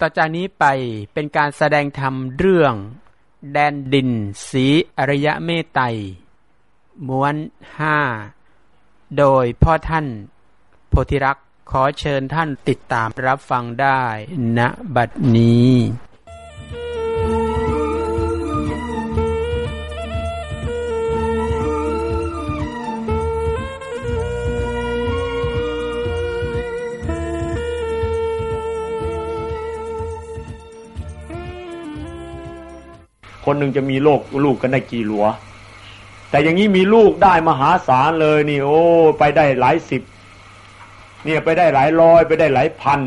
ต่อจากนี้ไปเป็นการแสดงธรรมเรื่อง แดนดิน สีอริยะเมตไตม้วนห้าโดยพ่อท่าน โพธิรักษ์ขอเชิญท่านติดตามรับฟังได้ณบัดนี้ คนหนึ่งจะมีโลกลูกกันได้กี่หลัว แต่อย่างนี้มีลูกได้มหาศาลเลยนี่ โอ้ ไปได้หลายสิบเนี่ยไปได้หลายร้อย ไปได้หลายพัน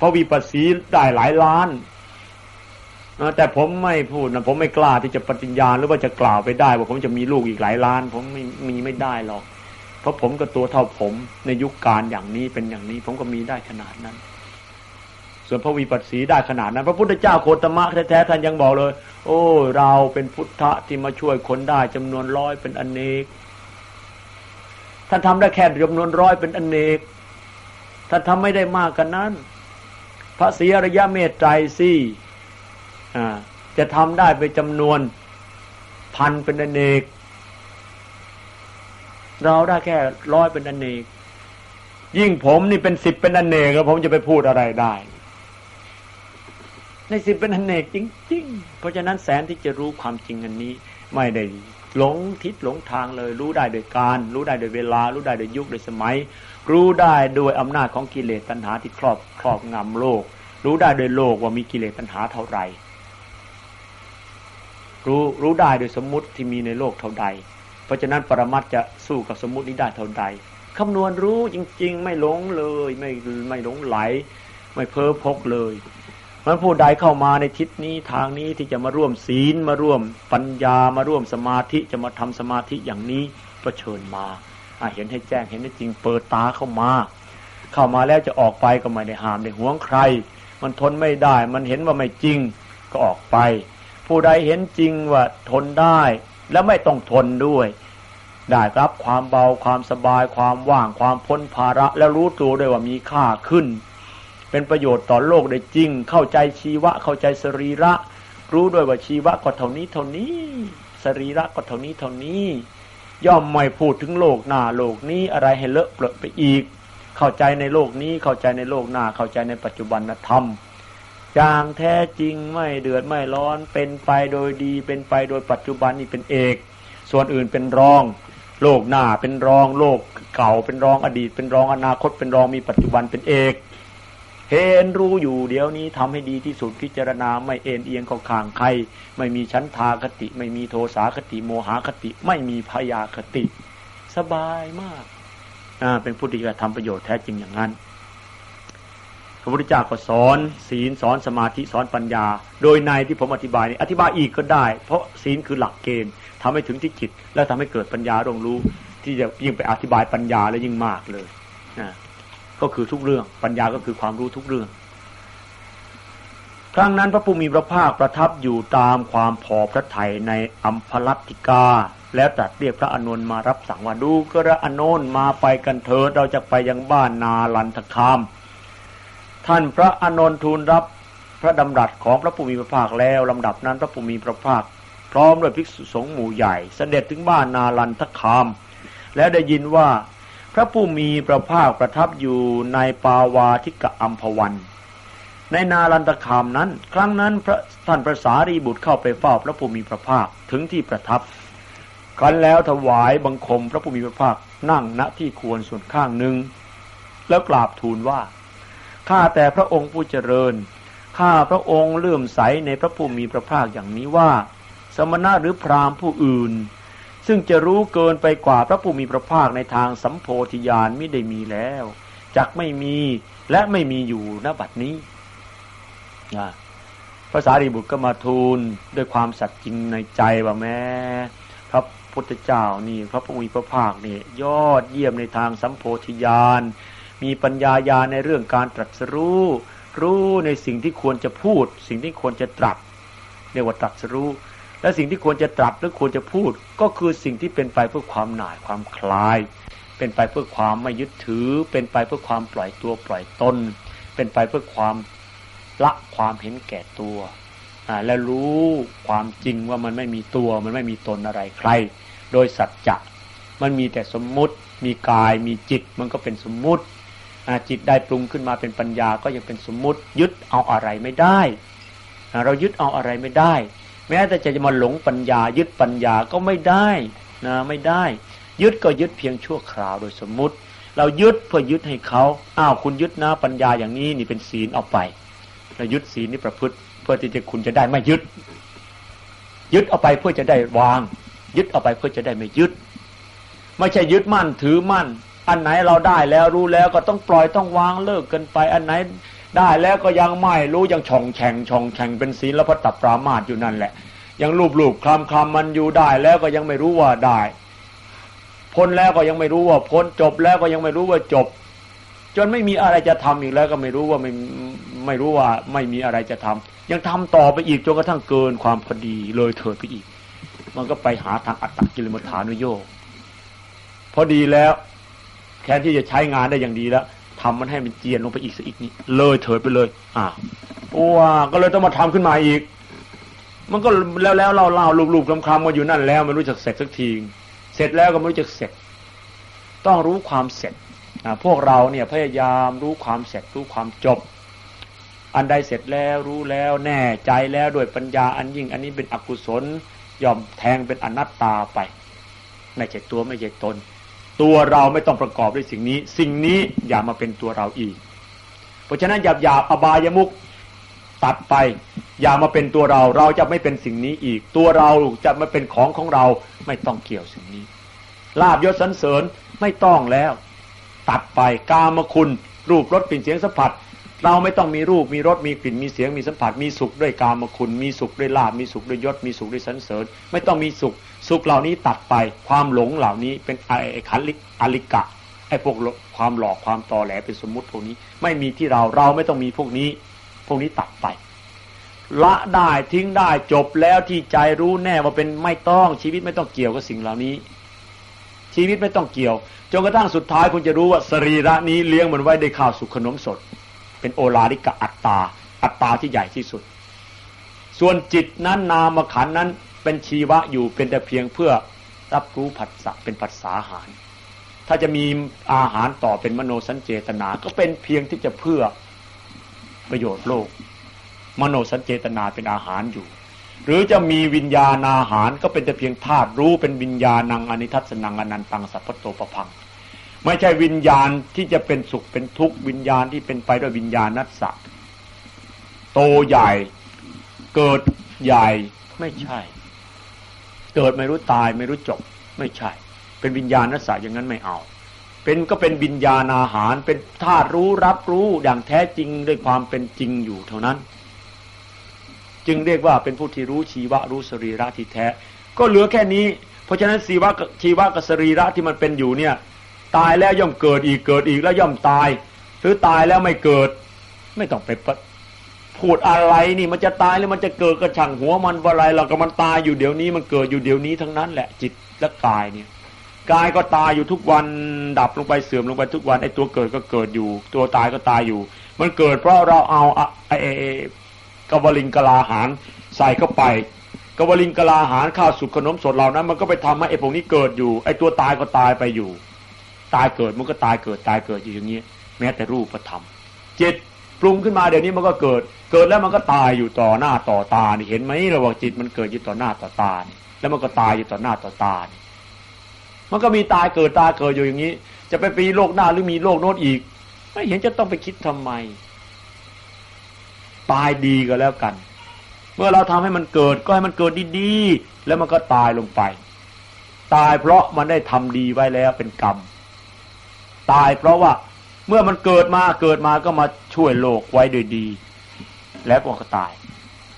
พระวิปัสสีได้หลายล้านแต่ผมไม่พูดนะผมไม่กล้าที่จะปฏิญญาหรือว่าจะกล่าวไปได้ว่าผมจะมีลูกอีกหลายล้าน ผมไม่มีไม่ได้หรอก เพราะผมก็ตัวเท่าผมในยุคการอย่างนี้เป็นอย่างนี้ ผมก็มีได้ขนาดนั้น ส่วนพระวิปัสสีได้ขนาดนั้น พระพุทธเจ้าโคตมะแท้ๆท่านยังบอกเลย โอ้ เราเป็นพุทธะที่มาช่วยคนได้จำนวนร้อยเป็นอนเนก ท่านทำได้แค่จำนวนร้อยเป็นอนเนก ท่านทำไม่ได้มากกันนั้น พระศรีอริยะเมตไตรสี่จะทำได้ไปจำนวนพันเป็นอนเนก เราได้แค่ร้อยเป็นอนเนกยิ่งผมนี่เป็นสิบเป็นอนเนกแล้วผมจะไปพูดอะไรได้ ในสิบเป็นอเนกจริง ๆ เพราะฉะนั้นแสนที่จะรู้ความจริงอันนี้ ไม่ได้หลงทิศหลงทางเลย รู้ได้โดยการ รู้ได้โดยเวลา รู้ได้โดยยุคโดยสมัย รู้ได้โดยอำนาจของกิเลสตัณหาที่ครอบครอบงำโลก รู้ได้โดยโลกว่ามีกิเลสตัณหาเท่าไหร่รู้รู้ได้โดยสมมุติที่มีในโลกเท่าใด เพราะฉะนั้นปรมัตจะสู้กับสมมุตินี้ได้เท่าใดคำนวณรู้จริง ๆ ไม่หลงเลย ไม่ไม่หลงไหล ไม่เพ้อพกเลย มันผู้ใดเข้ามาในทิศนี้ทางนี้ที่จะมาร่วมศีลมาร่วมปัญญามาร่วมสมาธิจะมาทำสมาธิอย่างนี้ก็เชิญมาเห็นให้แจ้งเห็นให้จริงเปิดตาเข้ามา เข้ามาแล้วจะออกไปก็ไม่ได้หามได้ห่วงใคร มันทนไม่ได้ มันเห็นว่าไม่จริงก็ออกไป ผู้ใดเห็นจริงว่าทนได้แล้วไม่ต้องทนด้วยได้รับความเบาความสบายความว่างความพ้นภาระ แล้วรู้ตัวด้วยว่ามีค่าขึ้น เป็นประโยชน์ต่อโลกได้จริง เข้าใจชีวะ เข้าใจสรีระ รู้ด้วยว่าชีวะก็เท่านี้เท่านี้ สรีระก็เท่านี้เท่านี้ ย่อมไม่พูดถึงโลกหน้าโลกนี้อะไรให้เลอะเปรอะไปอีก เข้าใจในโลกนี้เข้าใจในโลกหน้า เข้าใจในปัจจุบันธรรมอย่างแท้จริงไม่เดือดไม่ร้อนเป็นไปโดยดี เป็นไปโดยปัจจุบันนี่เป็นเอก ส่วนอื่นเป็นรอง โลกหน้าเป็นรอง โลกเก่าเป็นรองอดีต เป็นรองอนาคตเป็นรองมีปัจจุบันเป็นเอก เห็นรู้อยู่เดี๋ยวนี้ทำให้ดีที่สุดพิจารณาไม่เอ็นเอียงเข้าข้างใคร ไม่มีชั้นทาคติ ไม่มีโทสาคติโมหคติ ไม่มีพยาคติ สบายมากอ่าเป็นผู้ที่จะทำประโยชน์แท้จริงอย่างนั้นพระพุทธเจ้าก็สอน ศีลสอนสมาธิสอนปัญญา โดยในที่ผมอธิบายนี้อธิบายอีกก็ได้ เพราะศีลคือหลักเกณฑ์ทำให้ถึงที่จิต และทำให้เกิดปัญญารงรู้ ที่จะยิ่งไปอธิบายปัญญาแล้วยิ่งมากเลยนะ ก็คือทุกเรื่อง ปัญญาก็คือความรู้ทุกเรื่อง ครั้งนั้นพระผู้มีพระภาคประทับอยู่ตามความพอพระทัยในอัมพลัตติกา แล้วตรัสเรียกพระอนุนมารับสั่งว่าดูกระอนนมาไปกันเถิดเราจะไปยังบ้านนาลันทคาม ท่านพระอนนทูลรับพระดำรัสของพระผู้มีพระภาคแล้วลำดับนั้นพระผู้มีพระภาค พร้อมด้วยภิกษุสงฆ์หมู่ใหญ่ เสด็จถึงบ้านนาลันทคาม แล้วได้ยินว่า พระผู้มีพระภาคประทับอยู่ในปาวาทิกะอัมพวัน ในนาลันตคามนั้น ครั้งนั้นพระท่านพระสารีบุตรเข้าไปเฝ้าพระผู้มีพระภาคถึงที่ประทับกันแล้วถวายบังคมพระผู้มีพระภาคนั่งณที่ควรส่วนข้างหนึ่ง แล้วกราบทูลว่าข้าแต่พระองค์ผู้เจริญข้าพระองค์เลื่อมใสในพระผู้มีพระภาคอย่างนี้ว่า สมณะหรือพราหมณ์ผู้อื่น ซึ่งจะรู้เกินไปกว่าพระผู้มีพระภาคในทางสัมโพธิญาณไม่ได้มีแล้วจักไม่มีและไม่มีอยู่ณบัดนี้ภาษารีบุตรก็มาทูลด้วยความสัตย์จริงในใจว่าแม้พระพุทธเจ้านี่พระผู้มีพระภาคนี่ยอดเยี่ยมในทางสัมโพธิญาณมีปัญญาญาในเรื่องการตรัสรู้ รู้ในสิ่งที่ควรจะพูด สิ่งที่ควรจะตรัสเรียกว่าตรัสรู้ และสิ่งที่ควรจะตรัสหรือควรจะพูด ก็คือสิ่งที่เป็นไปเพื่อความหน่ายความคลาย เป็นไปเพื่อความไม่ยึดถือ เป็นไปเพื่อความปล่อยตัวปล่อยตน เป็นไปเพื่อความละความเห็นแก่ตัวและรู้ความจริงว่ามันไม่มีตัว มันไม่มีตนอะไรใคร โดยสัจจะมันมีแต่สมมุติ มีกาย มีจิต มันก็เป็นสมมุติจิตได้ปรุงขึ้นมาเป็นปัญญาก็ยังเป็นสมมุติ ยึดเอาอะไรไม่ได้ เรายึดเอาอะไรไม่ได้ แม้แต่จะมาหลงปัญญา ยึดปัญญาก็ไม่ได้นะไม่ได้ ยึดก็ยึดเพียงชั่วคราวโดยสมมุติ เรายึดเพื่อยึดให้เขาอ้าวคุณยึดนะปัญญาอย่างนี้นี่เป็นศีลเอาไปเรายึดศีลนี่ประพฤติ เพื่อที่จะคุณจะได้ไม่ยึด ยึดเอาไปเพื่อจะได้วาง ยึดเอาไปเพื่อจะได้ไม่ยึด ไม่ใช่ยึดมั่นถือมั่น อันไหนเราได้แล้วรู้แล้วก็ต้องปล่อยต้องวางเลิกกันไป อันไหน ได้แล้วก็ยังไม่รู้ยังช่องแข่งช่องแข่งเป็นศีลแล้วพระตับปรามาตอยู่นั่นแหละ ยังรูปรูปคลำคลำมันอยู่ได้แล้วก็ยังไม่รู้ว่าได้ พ้นแล้วก็ยังไม่รู้ว่าพ้นจบแล้วก็ยังไม่รู้ว่าจบ จนไม่มีอะไรจะทำอีกแล้วก็ไม่รู้ว่าไม่ไม่รู้ว่าไม่มีอะไรจะทำยังทำต่อไปอีกจนกระทั่งเกินความพอดีเลยเถิดไปอีก มันก็ไปหาทางอัตตกิลมัฐานุโยพอดีแล้วแทนที่จะใช้งานได้อย่างดีแล้ว ทำมันให้มันเจียนลงไปอีกสักอีกนี้เลยเถิดไปเลย อ่าว้าก็เลยต้องมาทำขึ้นมาอีก มันก็แล้วแล้วเล่าเล่าลูบๆคำๆมาอยู่นั่นแล้วไม่รู้จักเสร็จสักทีเสร็จแล้วก็ไม่รู้จักเสร็จ ต้องรู้ความเสร็จพวกเราเนี่ยพยายามรู้ความเสร็จรู้ความจบ อันใดเสร็จแล้วรู้แล้วแน่ใจแล้วโดยปัญญาอันยิ่ง อันนี้เป็นอกุศลยอมแทงเป็นอนัตตาไป ไม่ใช่ตัวไม่ใช่ตน ตัวเราไม่ต้องประกอบด้วยสิ่งนี้ สิ่งนี้อย่ามาเป็นตัวเราอีก เพราะฉะนั้นหยาบหยาบอบายมุกตัดไป อย่ามาเป็นตัวเรา เราจะไม่เป็นสิ่งนี้อีก ตัวเราจะมาเป็นของของเรา ไม่ต้องเกี่ยวสิ่งนี้ ลาบยศสันเสริญไม่ต้องแล้ว ตัดไปกามคุณ รูปรสกลิ่นเสียงสัมผัส เราไม่ต้องมีรูปมีรสมีกลิ่นมีเสียงมีสัมผัส มีสุขด้วยกามคุณ มีสุขด้วยลาบมีสุขด้วยยศมีสุขด้วยสันเสริญ ไม่ต้องมีสุข สุขเหล่านี้ตัดไปความหลงเหล่านี้เป็นไอ้ขันลิกอลิกะไอ้พวกความหลอกความตอแหลเป็นสมมุติพวกนี้ ไม่มีที่เราเราไม่ต้องมีพวกนี้ พวกนี้ตัดไป ละได้ทิ้งได้จบแล้วที่ใจรู้แน่ว่าเป็นไม่ต้องชีวิตไม่ต้องเกี่ยวกับสิ่งเหล่านี้ ชีวิตไม่ต้องเกี่ยวจนกระทั่งสุดท้ายคุณจะรู้ว่าสรีระนี้เลี้ยงมันไว้ได้ข้าวสุขขนมสด เป็นโอลาริกะอัตตา อัตตาที่ใหญ่ที่สุด ส่วนจิตนั้นนามขันนั้น เป็นชีวะอยู่เป็นแต่เพียงเพื่อรับรู้ผัสสะเป็นภาษาหาร ถ้าจะมีอาหารต่อเป็นมโนสัญเจตนา ก็เป็นเพียงที่จะเพื่อประโยชน์โลก มโนสัญเจตนาเป็นอาหารอยู่ หรือจะมีวิญญาณอาหารก็เป็นแต่เพียงธาตุรู้เป็นวิญญาณังอนิทัศนังอนันตังสัพพโตปพังไม่ใช่วิญญาณที่จะเป็นสุขเป็นทุกข์วิญญาณที่เป็นไปด้วยวิญญาณนัสสะโตใหญ่เกิดใหญ่ไม่ใช่ เกิดไม่รู้ตายไม่รู้จบ ไม่ใช่ เป็นวิญญาณนัสสะอย่างนั้นไม่เอา เป็นก็เป็นวิญญาณอาหาร เป็นธาตุรู้รับรู้อย่างแท้จริงด้วยความเป็นจริงอยู่เท่านั้น จึงเรียกว่าเป็นผู้ที่รู้ชีวะรู้สรีระที่แท้ ก็เหลือแค่นี้ เพราะฉะนั้นชีวะชีวะกับสรีระที่มันเป็นอยู่เนี่ย ตายแล้วย่อมเกิดอีกเกิดอีกแล้วย่อมตาย หรือตายแล้วไม่เกิด ไม่ต้องไป พูดอะไรนี่มันจะตายหรือมันจะเกิดกระช่งหัวมันอะไรเราก็มันตายอยู่เดี๋ยวนี้มันเกิดอยู่เดี๋ยวนี้ทั้งนั้นแหละจิตและกายเนี่ยกายก็ตายอยู่ทุกวันดับลงไปเสื่อมลงไปทุกวันไอ้ตัวเกิดก็เกิดอยู่ ตัวตายก็ตายอยู่ มันเกิดเพราะเราเอาไอ้กวลิงกลาหารใส่เข้าไปกวลิงกลาหารข้าวสุกขนมสดเหล่านั้น มันก็ไปทำให้ไอ้พวกนี้เกิดอยู่ไอ้ตัวตายก็ตายไปอยู่ ตายเกิดมันก็ตายเกิดตายเกิดอยู่อย่างนี้แม้แต่รูปธรรมจิต ปรุงขึ้นมาเดี๋ยวนี้มันก็เกิด เกิดแล้วมันก็ตายอยู่ต่อหน้าต่อตานี่เห็นไหมเราบอกจิตมันเกิดอยู่ต่อหน้าต่อตานี่แล้วมันก็ตายอยู่ต่อหน้าต่อตานี่มันก็มีตายเกิดตายเกิดอยู่อย่างนี้ จะไปปีโลกหน้าหรือมีโลกโน้นอีก ไม่เห็นจะต้องไปคิดทำไม ตายดีก็แล้วกัน เมื่อเราทำให้มันเกิดก็ให้มันเกิดดีๆแล้วมันก็ตายลงไป ตายเพราะมันได้ทำดีไว้แล้วเป็นกรรม ตายเพราะว่า เมื่อมันเกิดมาเกิดมาก็มาช่วยโลกไว้โดยดี แล้วก็ตาย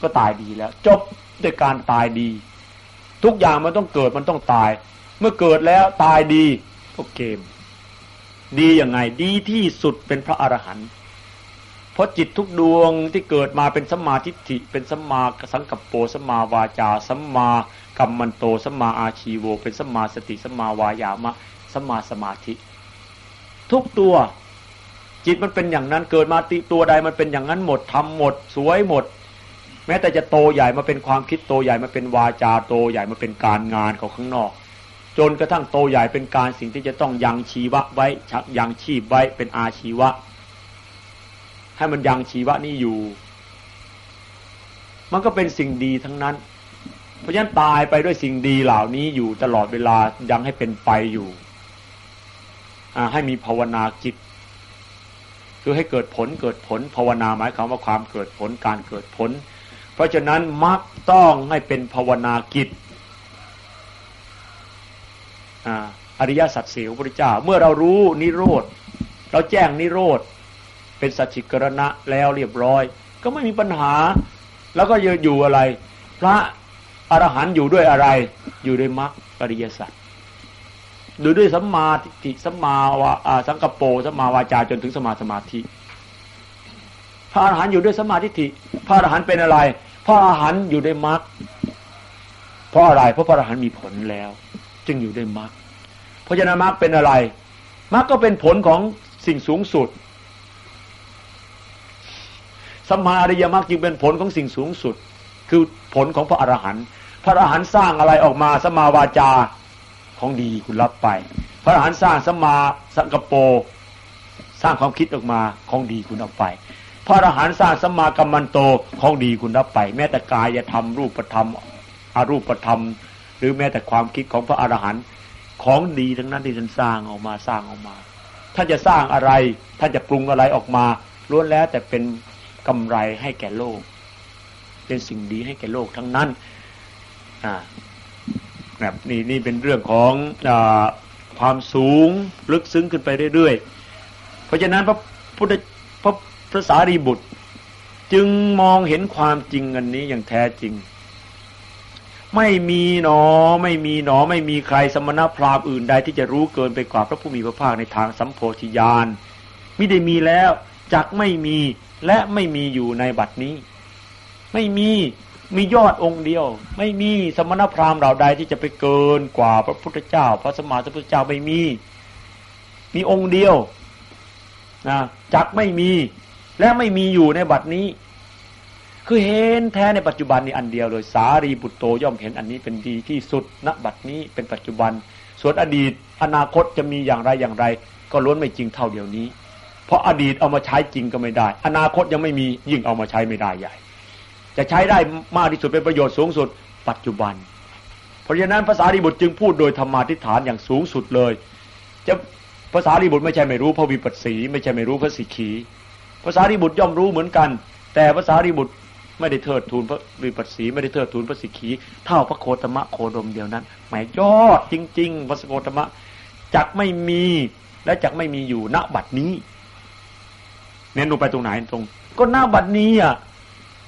ก็ตายดีแล้ว จบด้วยการตายดี ทุกอย่างมันต้องเกิดมันต้องตาย เมื่อเกิดแล้วตายดีก็เกม ดียังไงดีที่สุดเป็นพระอรหันต์เพราะจิตทุกดวงที่เกิดมาเป็นสัมมาทิฏฐิเป็นสัมมาสังกัปโปสัมมาวาจาสัมมากัมมันโตสัมมาอาชีโว เป็นสัมมาสติสัมมาวายามะสัมมาสมาธิ ทุกตัว จิตมันเป็นอย่างนั้นเกิดมาติตัวใดมันเป็นอย่างนั้นหมดทำหมด สวยหมด แม้แต่จะโตใหญ่มาเป็นความคิดโตใหญ่มาเป็นวาจาโตใหญ่มาเป็นการงานของข้างนอก จนกระทั่งโตใหญ่เป็นการสิ่งที่จะต้องยังชีวะไว้ชักยังชีพไว้เป็นอาชีวะ ให้มันยังชีวะนี่อยู่ มันก็เป็นสิ่งดีทั้งนั้น เพราะฉะนั้นตายไปด้วยสิ่งดีเหล่านี้อยู่ตลอดเวลายังให้เป็นไปอยู่ให้มีภาวนาจิต คือให้เกิดผลเกิดผลภาวนาหมายความว่าความเกิดผลการเกิดผล เพราะฉะนั้นมักต้องให้เป็นภาวนากิจอริยสัจสี่ของพระพุทธเจ้า เมื่อเรารู้นิโรธเราแจ้งนิโรธเป็นสัจจิกรณะแล้วเรียบร้อย ก็ไม่มีปัญหา แล้วก็อยู่อะไร พระอรหันต์อยู่ด้วยอะไร อยู่ด้วยมรรคอริยสัจ ดูด้วยสัมมาทิสัมมาวาสังกโปสัมมาวาจาจนถึงสมาสมาธิ พระอรหันต์อยู่ด้วยสัมมาทิฏฐิพระอรหันต์เป็นอะไร พระอรหันต์อยู่ด้มรรคเพราะอะไรเพราะพระอรหันต์มีผลแล้ว จึงอยู่ด้มรรคเพราะฉะนั้นมรรคเป็นอะไรมรรคก็เป็นผลของสิ่งสูงสุดสัมมาอริยมรรคจึงเป็นผลของสิ่งสูงสุด คือผลของพระอรหันต์พระอรหันต์สร้างอะไรออกมาสัมมาวาจา ของดีคุณรับไป พระอรหันต์สร้างสมาสังกโปสร้างความคิดออกมาของดีคุณเอาไป พระอรหันต์สร้างสมากัมมันโตของดีคุณรับไป แม้แต่กายธรรมรูปธรรมอารูปธรรม หรือแม้แต่ความคิดของพระอรหันต์ของดีทั้งนั้นที่ท่านสร้างออกมาสร้างออกมาท่านจะสร้างอะไรท่านจะปรุงอะไรออกมาล้วนแล้วแต่เป็นกำไรให้แก่โลก เป็นสิ่งดีให้แก่โลกทั้งนั้นอ่า นะนี่นี่เป็นเรื่องของอความสูงลึกซึ้งขึ้นไปเรื่อยๆ เพราะฉะนั้นพระพุทธพระพระสารีบุตร จึงมองเห็นความจริงอันนี้อย่างแท้จริง ไม่มีหนอไม่มีหนอไม่มีใครสมณพราหมณ์อื่นใดที่จะรู้เกินไปกว่าพระผู้มีพระภาคในทางสัมโพธิญาณไม่ได้มีแล้วจักไม่มีและไม่มีอยู่ในบัดนี้ ไม่มี มียอดองค์เดียว ไม่มีสมณพราหมณ์เราใดที่จะไปเกินกว่าพระพุทธเจ้า พระสมมาสัมพุทธเจ้าไม่มี มีองค์เดียวนะจักไม่มีและไม่มีอยู่ในบัดนี้ คือเห็นแท้ในปัจจุบันนี้อันเดียวเลยสารีบุตรโตย่อมเห็นอันนี้เป็นดีที่สุดณบัดนี้เป็นปัจจุบัน ส่วนอดีตอนาคตจะมีอย่างไรอย่างไร ก็ล้วนไม่จริงเท่าเดียวนี้ เพราะอดีตเอามาใช้จริงก็ไม่ได้ อนาคตยังไม่มียิ่งเอามาใช้ไม่ได้ใหญ่ จะใช้ได้มากที่สุดเป็นประโยชน์สูงสุด ปัจจุบัน เพราะฉะนั้นภาษาริบุตรจึงพูดโดยธรรมาทิฏฐานอย่างสูงสุดเลย จะภาษาริบุตรไม่ใช่ไม่รู้พระวิปัสสี ไม่ใช่ไม่รู้พระสิกขีภาษาริบุตรย่อมรู้เหมือนกัน แต่ภาษาริบุตรไม่ได้เทิดทูนพระวิปัสสีไม่ได้เทิดทูนพระสิกขีเท่าพระโคตมะโคดมเดียวนั้นหมายยอดจริง ๆ พระสโคตมะจักไม่มีและจักไม่มีอยู่ณบัดนี้ เน้นลงไปตรงไหนตรง ก็ณบัดนี้อะ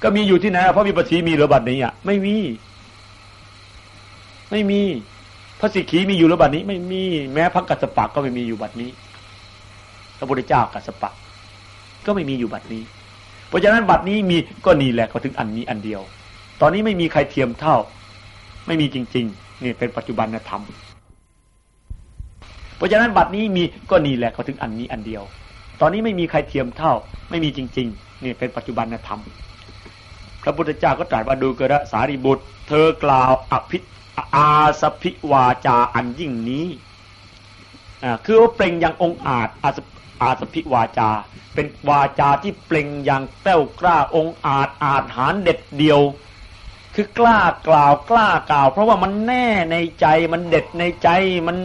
ก็มีอยู่ที่ไหนพระวิปัสสีมีหรือบัดนี้อะไม่มี ไม่มีพระสิกขีมีอยู่หรือบัดนี้ ไม่มี แม้พระกัสสปะก็ไม่มีอยู่บัดนี้ พระพุทธเจ้ากัสสปะ ก็ไม่มีอยู่บัดนี้ เพราะฉะนั้นบัดนี้มีก็นี่แหละก็ถึงอันนี้อันเดียว ตอนนี้ไม่มีใครเทียมเท่า ไม่มีจริง ๆ นี่เป็นปัจจุบันธรรมเพราะฉะนั้นบัดนี้มีก็นี่แหละก็ถึงอันนี้อันเดียว ตอนนี้ไม่มีใครเทียมเท่า ไม่มีจริง ๆ นี่เป็นปัจจุบันธรรม พระพุทธเจ้าก็ตรัสว่าดูกระสารีบุตร เธอกล่าวอภิอาสพิวาจาอันยิ่งนี้คือว่าเปล่งอย่างองอาจอาสอาสพิวาจา เป็นวาจาที่เปล่งอย่างแป้วกล้าองอาจอาจหารเด็ดเดียว คือกล้ากล่าวกล้ากล่าว เพราะว่ามันแน่ในใจมันเด็ดในใจมัน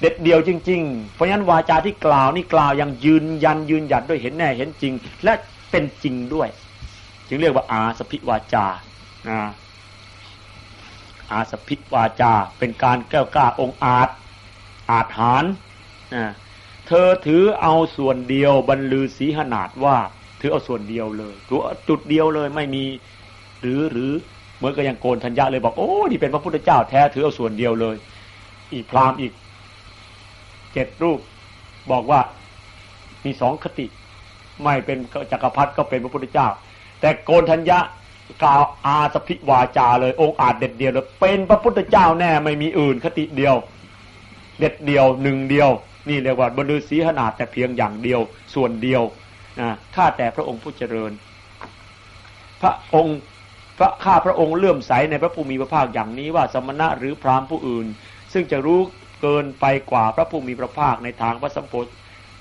เด็ดเดียวจริง ๆ เพราะฉะนั้นวาจาที่กล่าวนี่กล่าวอย่างยืนยันยืนหยัดด้วยเห็นแน่เห็นจริง และเป็นจริงด้วย จึงเรียกว่าอาสพิวาจานะอาสพิวาจา เป็นการแก้วกล้าองอาจอาจหารนะเธอถือเอาส่วนเดียวบรรลือสีหนาดว่าถือเอาส่วนเดียวเลยถือจุดเดียวเลยไม่มีหรือหรือเมื่อกับอย่างโกนธัญญาเลยบอกโอ้ที่เป็นพระพุทธเจ้าแท้ถือเอาส่วนเดียวเลย อีกพรามอีกเจ็ดรูปบอกว่ามีสองคติ ไม่เป็นจักรพรรดิก็เป็นพระพุทธเจ้า แต่โกนทัญญะกล่าวอาสพิวาจาเลยองค์อาจเด็ดเดียวเลยเป็นพระพุทธเจ้าแน่ไม่มีอื่นคติเดียว เด็ดเดียวหนึ่งเดียว นี่เรียกว่าบรรลือศีขนาดแต่เพียงอย่างเดียวส่วนเดียวนะข้าแต่พระองค์ผู้เจริญ พระองค์พระข้าพระองค์เลื่อมใสในพระภูมิพระภาคอย่างนี้ว่าสมณะหรือพราหมณ์ผู้อื่น ซึ่งจะรู้เกินไปกว่าพระภูมิพระภาคในทางพระสัมโพธ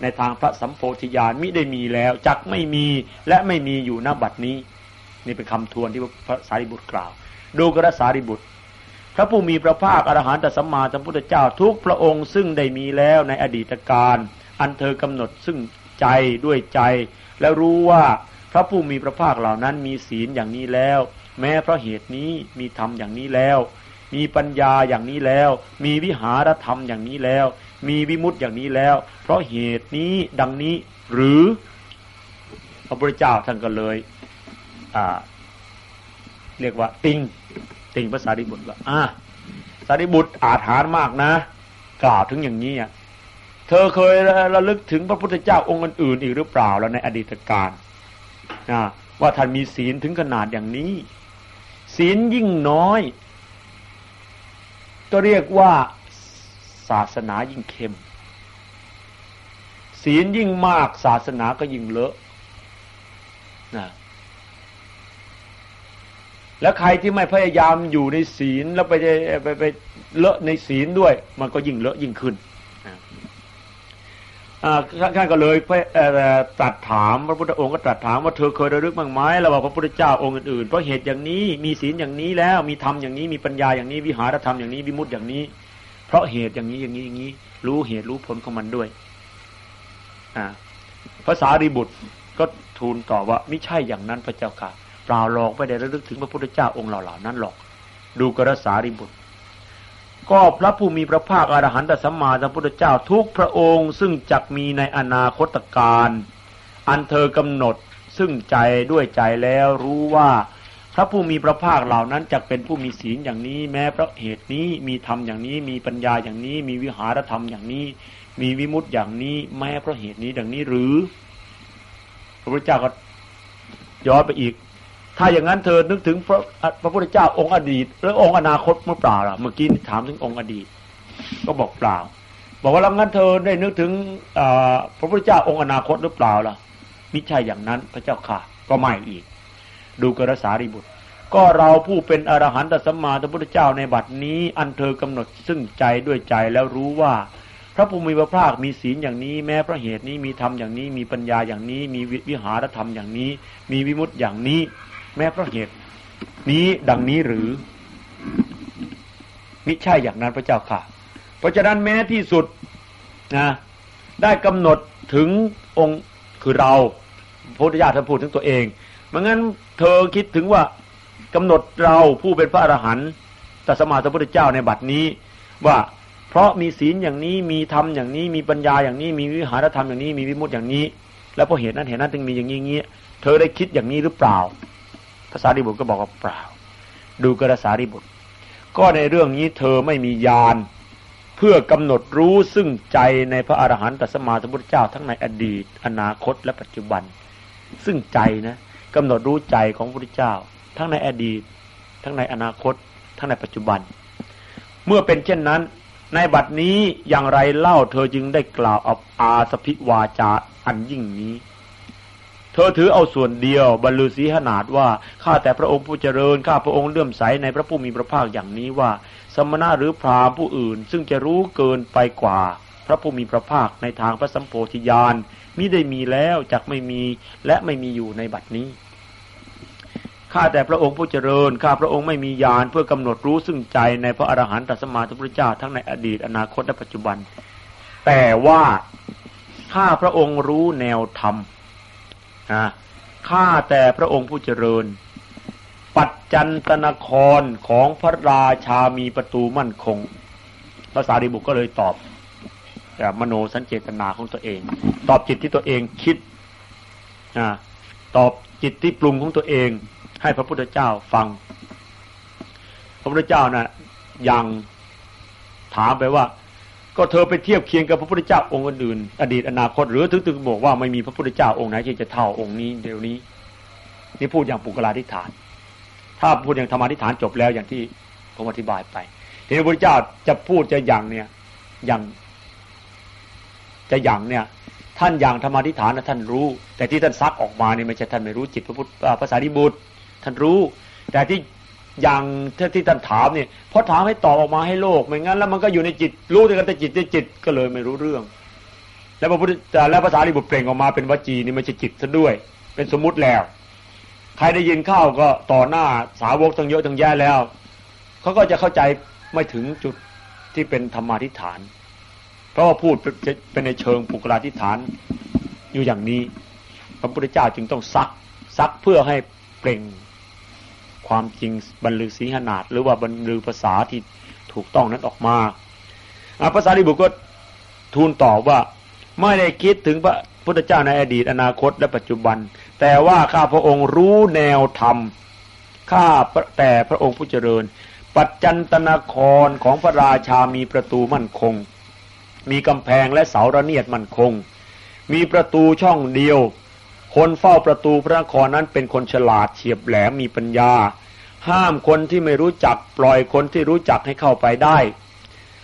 ในทางพระสัมโพธิญาณมิได้มีแล้วจักไม่มีและไม่มีอยู่ณบัดนี้ นี่เป็นคำทวนที่พระสารีบุตรกล่าว ดูกระสารีบุตร พระผู้มีพระภาคอรหันตสัมมาสัมพุทธเจ้าทุกพระองค์ซึ่งได้มีแล้วในอดีตการอันเธอกำหนดซึ่งใจด้วยใจ แล้วรู้ว่าพระผู้มีพระภาคเหล่านั้นมีศีลอย่างนี้แล้ว แม้เพราะเหตุนี้มีธรรมอย่างนี้แล้ว มีปัญญาอย่างนี้แล้ว มีวิหารธรรมอย่างนี้แล้ว มีวิมุตติอย่างนี้แล้ว เพราะเหตุนี้ดังนี้หรือพระพุทธเจ้าท่านก็เลยเรียกว่า ติงติงภาษาดิบุตรว่าอ่าสารีบุตรอาถรรพ์มากนะ กล่าวถึงอย่างนี้เธอเคยระลึกถึงพระพุทธเจ้าองค์อื่นอีกหรือเปล่าแล้วในอดีตการว่าท่านมีศีลถึงขนาดอย่างนี้ ศีลยิ่งน้อย ก็เรียกว่าศาสนายิ่งเข้ม ศีลยิ่งมาก ศาสนาก็ยิ่งเลอะนะแล้วใครที่ไม่พยายามอยู่ในศีลแล้วไปไปไปเลอะในศีลด้วย มันก็ยิ่งเลอะยิ่งขึ้น ท่านก็เลยตรัสถามพระพุทธองค์ก็ตรัสถามว่าเธอเคยระลึกบ้างไหมแล้วว่าพระพุทธเจ้าองค์อื่นๆเพราะเหตุอย่างนี้มีศีลอย่างนี้แล้วมีธรรมอย่างนี้มีปัญญาอย่างนี้วิหารธรรมอย่างนี้วิมุตติอย่างนี้ เพราะเหตุอย่างนี้อย่างนี้อย่างนี้ รู้เหตุรู้ผลของมันด้วยภาษารีบุตรก็ทูลตอบว่าไม่ใช่อย่างนั้นพระเจ้าค่ะเปล่าหลอกไม่ได้ระลึกถึงพระพุทธเจ้าองค์เหล่านั้นหรอก ดูกระสารีบุตร ก็พระผู้มีพระภาคอรหันตสัมมาสัมพุทธเจ้าทุกพระองค์ ซึ่งจักมีในอนาคตการอันเธอกำหนดซึ่งใจด้วยใจแล้วรู้ว่าพระผู้มีพระภาคเหล่านั้นจักเป็นผู้มีศีลอย่างนี้ แม้เพราะเหตุนี้มีธรรมอย่างนี้ มีปัญญาอย่างนี้ มีวิหารธรรมอย่างนี้ มีวิมุตติอย่างนี้ แม้เพราะเหตุนี้ดังนี้หรือ พระพุทธเจ้าก็ย้อนไปอีก ถ้าอย่างนั้นเธอนึกถึงพระพระพุทธเจ้าองค์อดีต แล้วองค์อนาคตเมื่อเปล่าล่ะเมื่อกี้ถามถึงองค์อดีต ก็บอกเปล่า บอกว่าแล้วงั้นเธอได้นึกถึงพระพุทธเจ้าองค์อนาคตหรือเปล่าล่ะมิใช่อย่างนั้นพระเจ้าค่ะ ก็ไม่อีก ดูกระสารีบุตร ก็เราผู้เป็นอรหันตสัมมาสัมพุทธเจ้าในบัดนี้ อันเธอกำหนดซึ่งใจด้วยใจแล้วรู้ว่าพระภูมิพระภาคมีศีลอย่างนี้ แม้พระเหตุนี้มีธรรมอย่างนี้ มีปัญญาอย่างนี้ มีวิหารธรรมอย่างนี้ มีวิมุตติอย่างนี้ แม้เพราะเหตุ นี้ดังนี้หรือมิใช่อย่างนั้นพระเจ้าค่ะ เพราะฉะนั้นแม้ที่สุดนะได้กำหนดถึงองค์คือเราพระพุทธเจ้าท่านพูดถึงตัวเองเมื่องั้นเธอคิดถึงว่ากำหนดเราผู้เป็นพระอรหันต์ตัสมาสัพพุทธเจ้าในบัดนี้ ว่าเพราะมีศีลอย่างนี้มีธรรมอย่างนี้มีปัญญาอย่างนี้ มีวิหารธรรมอย่างนี้มีวิมุตติอย่างนี้ แล้วเพราะเหตุนั้นเหตุนั้นจึงมีอย่างนี้เงี้เธอได้คิดอย่างนี้หรือเปล่า ภาษาริบุตรก็บอกว่าเปล่า ดูกระสาริบุตร ก็ในเรื่องนี้เธอไม่มียานเพื่อกำหนดรู้ซึ่งใจในพระอรหันตสมาสมุทธเจ้าทั้งในอดีต อนาคตและปัจจุบัน ซึ่งใจนะกำหนดรู้ใจของพระพุทธเจ้า ทั้งในอดีต ทั้งในอนาคต ทั้งในปัจจุบัน เมื่อเป็นเช่นนั้น ในบัดนี้อย่างไรเล่าเธอจึงได้กล่าวอับอาสพิวาจาอันยิ่งนี้ เธอถือเอาส่วนเดียวบรรลือสีขนาดว่าข้าแต่พระองค์ผู้เจริญข้าพระองค์เลื่อมใสในพระผู้มีพระภาคอย่างนี้ว่า สมณะหรือพราหมณ์ผู้อื่น ซึ่งจะรู้เกินไปกว่า พระผู้มีพระภาคในทางพระสัมโพธิญาณมิได้มีแล้วจักไม่มีและไม่มีอยู่ในบัดนี้ข้าแต่พระองค์ผู้เจริญข้าพระองค์ไม่มีญาณเพื่อกำหนดรู้ซึ่งใจในพระอรหันตสัมมาสัมพุทธเจ้าทั้งในอดีตอนาคตและปัจจุบัน แต่ว่าข้าพระองค์รู้แนวธรรม ข้าแต่พระองค์ผู้เจริญ ปัจจันตนครของพระราชามีประตูมั่นคงภาษาดิบุกก็เลยตอบแบบมโนสัญเจตนาของตัวเอง ตอบจิตที่ตัวเองคิดอตอบจิตที่ปรุงของตัวเอง ให้พระพุทธเจ้าฟัง พระพุทธเจ้านะ่ะยังถามไปว่า ก็เธอไปเทียบเคียงกับพระพุทธเจ้าองค์อื่นอดีตอนาคตหรือถึงถึงบอกว่าไม่มีพระพุทธเจ้าองค์ไหนที่จะเท่าองค์นี้เดี๋ยวนี้ นี่พูดอย่างปุกลาธิฐาน ถ้าพูดอย่างธรรมาธิฐานจบแล้วอย่างที่ผมอธิบายไปทีนี้พระพุทธเจ้าจะพูดจะอย่างเนี่ยอย่างจะอย่างเนี่ย ท่านอย่างธรรมาทิฐานนะท่านรู้ แต่ที่ท่านซักออกมาเนี่ยไม่ใช่ท่านไม่รู้จิตพระพุทธภาษาดิบุตรท่านรู้ แต่ที่ อย่างที่ท่านถามเนี่ยเพราะถามให้ตอบออกมาให้โลกไม่งั้นแล้วมันก็อยู่ในจิตรู้แต่กันแต่จิตในจิตก็เลยไม่รู้เรื่อง แล้วพระพุทธแล้วภาษาดิบุตรเปล่งออกมาเป็นวจีนี่ม่ใช่จิตซะด้วย เป็นสมมุติแล้ว ใครได้ยินเข้าก็ต่อหน้าสาวกทั้งเยอะทั้งแย่แล้วเขาก็จะเข้าใจไม่ถึงจุดที่เป็นธรรมาทิฏฐาน เพราะว่าพูดเป็นในเชิงปุกราธิฐานอยู่อย่างนี้ พระพุทธเจ้าจึงต้องซักซักเพื่อให้เปล่ง ความจริงบรรลือสีขนาดหรือว่าบรรลือภาษาที่ถูกต้องนั้นออกมาภาษาลิบุก็ทูลตอบว่าไม่ได้คิดถึงพระพุทธเจ้าในอดีตอนาคตและปัจจุบัน แต่ว่าข้าพระองค์รู้แนวธรรมข้าแต่พระองค์ผู้เจริญ ปัจจันตนาครของพระราชามีประตูมั่นคง มีกำแพงและเสาระเนียดมั่นคง มีประตูช่องเดียว คนเฝ้าประตูพระนครนั้นเป็นคนฉลาดเฉียบแหลมมีปัญญา ห้ามคนที่ไม่รู้จักปล่อยคนที่รู้จักให้เข้าไปได้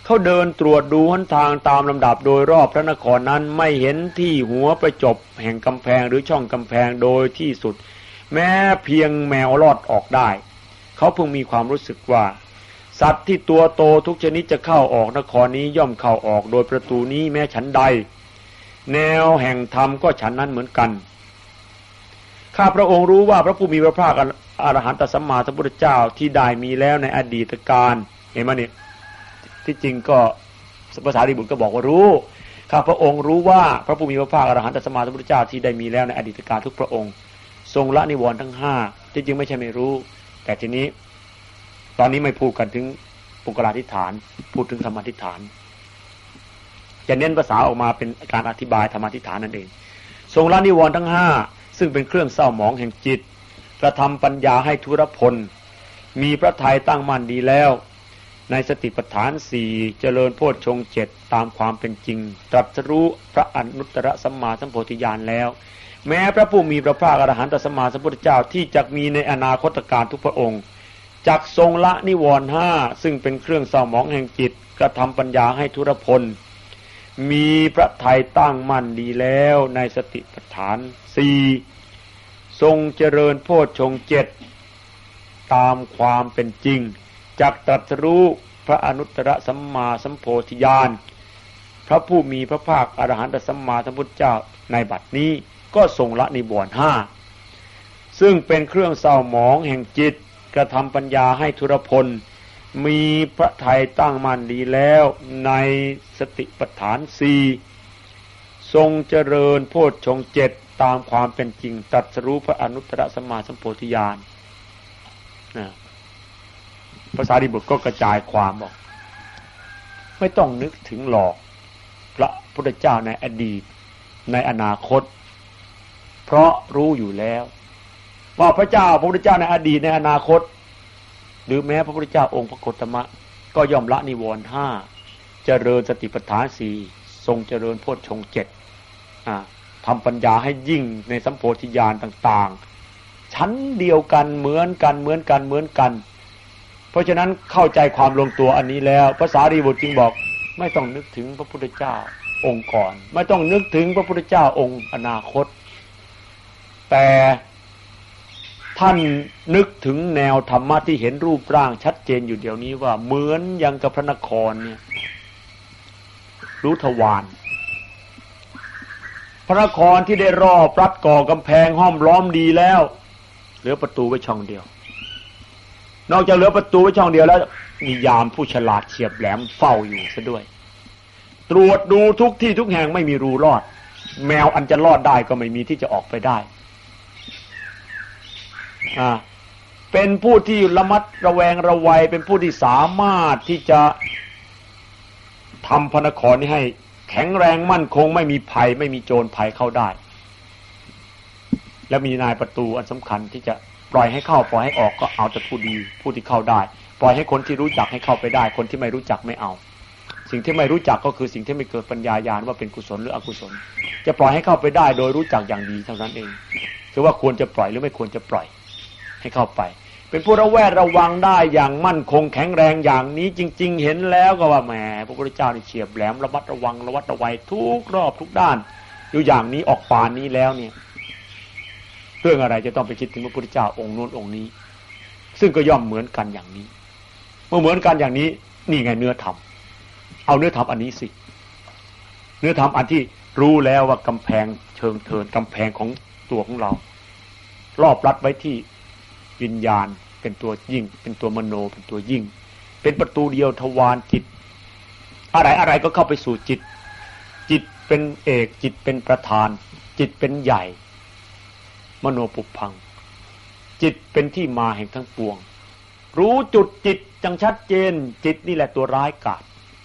เขาเดินตรวจดูหนทางตามลำดับโดยรอบพระนครนั้นไม่เห็นที่หัวประจบแห่งกำแพงหรือช่องกำแพงโดยที่สุด แม้เพียงแมวรอดออกได้ เขาเพิ่งมีความรู้สึกว่า สัตว์ที่ตัวโตทุกชนิดจะเข้าออกนครนี้ย่อมเข้าออกโดยประตูนี้แม้ฉันใด แนวแห่งธรรมก็ฉันนั้นเหมือนกันข้าพระองค์รู้ว่าพระผู้มีพระภาค อรหันตสัมมาสัมพุทธเจ้าที่ได้มีแล้วในอดีตการเห็นไหมนี่ที่จริงก็ภาษาดิบุตรก็บอกว่ารู้ข้าพระองค์รู้ว่าพระผู้มีพระภาคอรหันตสัมมาสัมพุทธเจ้าที่ได้มีแล้วในอดีตการทุกพระองค์ ทรงละนิวรณ์ทั้งห้าที่จริงไม่ใช่ไม่รู้ แต่ทีนี้ ตอนนี้ไม่พูดกันถึงปุกราธิฐาน พูดถึงธรรมธิฐาน จะเน้นภาษาออกมาเป็นการอธิบายธรรมธิฐานนั่นเอง ทรงละนิวรณ์ทั้งห้าซึ่งเป็นเครื่องเศร้าหมองแห่งจิต กระทำปัญญาให้ทุรพล มีพระทัยตั้งมั่นดีแล้ว ในสติปัฏฐานสี่เจริญโพชฌงเจ็ดตามความเป็นจริง ตรัสรู้พระอนุตตรสัมมาสัมโพธิญาณแล้ว แม้พระผู้มีพระภาคอรหันตสัมมาสัมพุทธเจ้าที่จะมีในอนาคตการทุกพระองค์จักทรงละนิวรณ์ห้าซึ่งเป็นเครื่องเศร้าหมองแห่งจิต กระทำปัญญาให้ทุรพล มีพระทัยตั้งมั่นดีแล้วในสติปัฏฐานสี่ ทรงเจริญโพชฌงเจ็ดตามความเป็นจริงจักตรัสรู้พระอนุตตรสัมมาสัมโพธิญาณพระผู้มีพระภาคอรหันตสัมมาสัมพุทธเจ้าในบัดนี้ก็ทรงละนิบรณ์ห้าซึ่งเป็นเครื่องเศร้าหมองแห่งจิตกระทำปัญญาให้ทุรพล มีพระทัยตั้งมั่นดีแล้วในสติปัฏฐานสี่ทรงเจริญโพชฌงเจ็ด ตามความเป็นจริงตัดสรู้พระอนุตตรสมมาสัมโพธิญาณภาษาดิบุตรก็กระจายความบอก ไม่ต้องนึกถึงหลอก พระพุทธเจ้าในอดีต ในอนาคต เพราะรู้อยู่แล้ว ว่าพระเจ้าพระพุทธเจ้าในอดีตในอนาคต หรือแม้พระพุทธเจ้าองค์พระโคตมะ ก็ย่อมละนิวรณ์ห้าเจริญสติปัฏฐานสี่ทรงเจริญโพชฌงเจ็ด ทำปัญญาให้ยิ่งในสัมโพธิญาณต่างๆ ชั้นเดียวกันเหมือนกันเหมือนกันเหมือนกัน เพราะฉะนั้นเข้าใจความลงตัวอันนี้แล้วภาษารีบุตรจึงบอก ไม่ต้องนึกถึงพระพุทธเจ้าองค์ก่อน ไม่ต้องนึกถึงพระพุทธเจ้าองค์อนาคต แต่ท่านนึกถึงแนวธรรมะที่เห็นรูปร่างชัดเจนอยู่เดี๋ยวนี้ว่าเหมือนยังกับพระนครเนี่ยรู้ทวาร พระนครที่ได้รอบรัดก่อกำแพงห้อมล้อมดีแล้ว เหลือประตูไว้ช่องเดียว นอกจากเหลือประตูไว้ช่องเดียวแล้ว มียามผู้ฉลาดเฉียบแหลมเฝ้าอยู่ซะด้วย ตรวจดูทุกที่ทุกแห่งไม่มีรูรอด แมวอันจะรอดได้ก็ไม่มีที่จะออกไปได้เป็นผู้ที่ระมัดระแวงระวัยเป็นผู้ที่สามารถที่จะทำพระนครนี้ให้ แข็งแรงมั่นคงไม่มีภัย ไม่มีโจรภัยเข้าได้ และมีนายประตูอันสำคัญที่จะปล่อยให้เข้าปล่อยให้ออกก็เอาแต่ผู้ดีผู้ที่เข้าได้ ปล่อยให้คนที่รู้จักให้เข้าไปได้ คนที่ไม่รู้จักไม่เอา สิ่งที่ไม่รู้จักก็คือสิ่งที่ไม่เกิดปัญญาญาณว่าเป็นกุศลหรืออกุศล จะปล่อยให้เข้าไปได้โดยรู้จักอย่างดีเท่านั้นเองคือว่าควรจะปล่อยหรือไม่ควรจะปล่อยให้เข้าไป เป็นผู้ระแวดระวังได้อย่างมั่นคงแข็งแรงอย่างนี้จริง ๆ เห็นแล้วก็ว่าแหมพระพุทธเจ้านี่เฉียบแหลมระมัดระวังระวัดระวัยทุกรอบทุกด้าน อยู่อย่างนี้ออกป่านนี้แล้วเนี่ยเรื่องอะไรจะต้องไปคิดถึงพระพุทธเจ้าองค์นู้นองค์นี้ ซึ่งก็ย่อมเหมือนกันอย่างนี้เมื่อเหมือนกันอย่างนี้ นี่ไงเนื้อธรรมเอาเนื้อธรรมอันนี้สิ เนื้อธรรมอันที่รู้แล้วว่ากำแพงเชิงเทินกำแพงของตัวของเรา รอบรัดไว้ที่ วิญญาณ เป็นตัวยิ่ง เป็นตัวมโน เป็นตัวยิ่ง เป็นประตูเดียวทวารจิต อะไรอะไรก็เข้าไปสู่จิต จิตเป็นเอกจิตเป็นประธาน จิตเป็นใหญ่ มโนปุพัง จิตเป็นที่มาแห่งทั้งปวง รู้จุดจิตจังชัดเจน จิตนี่แหละตัวร้ายกาจ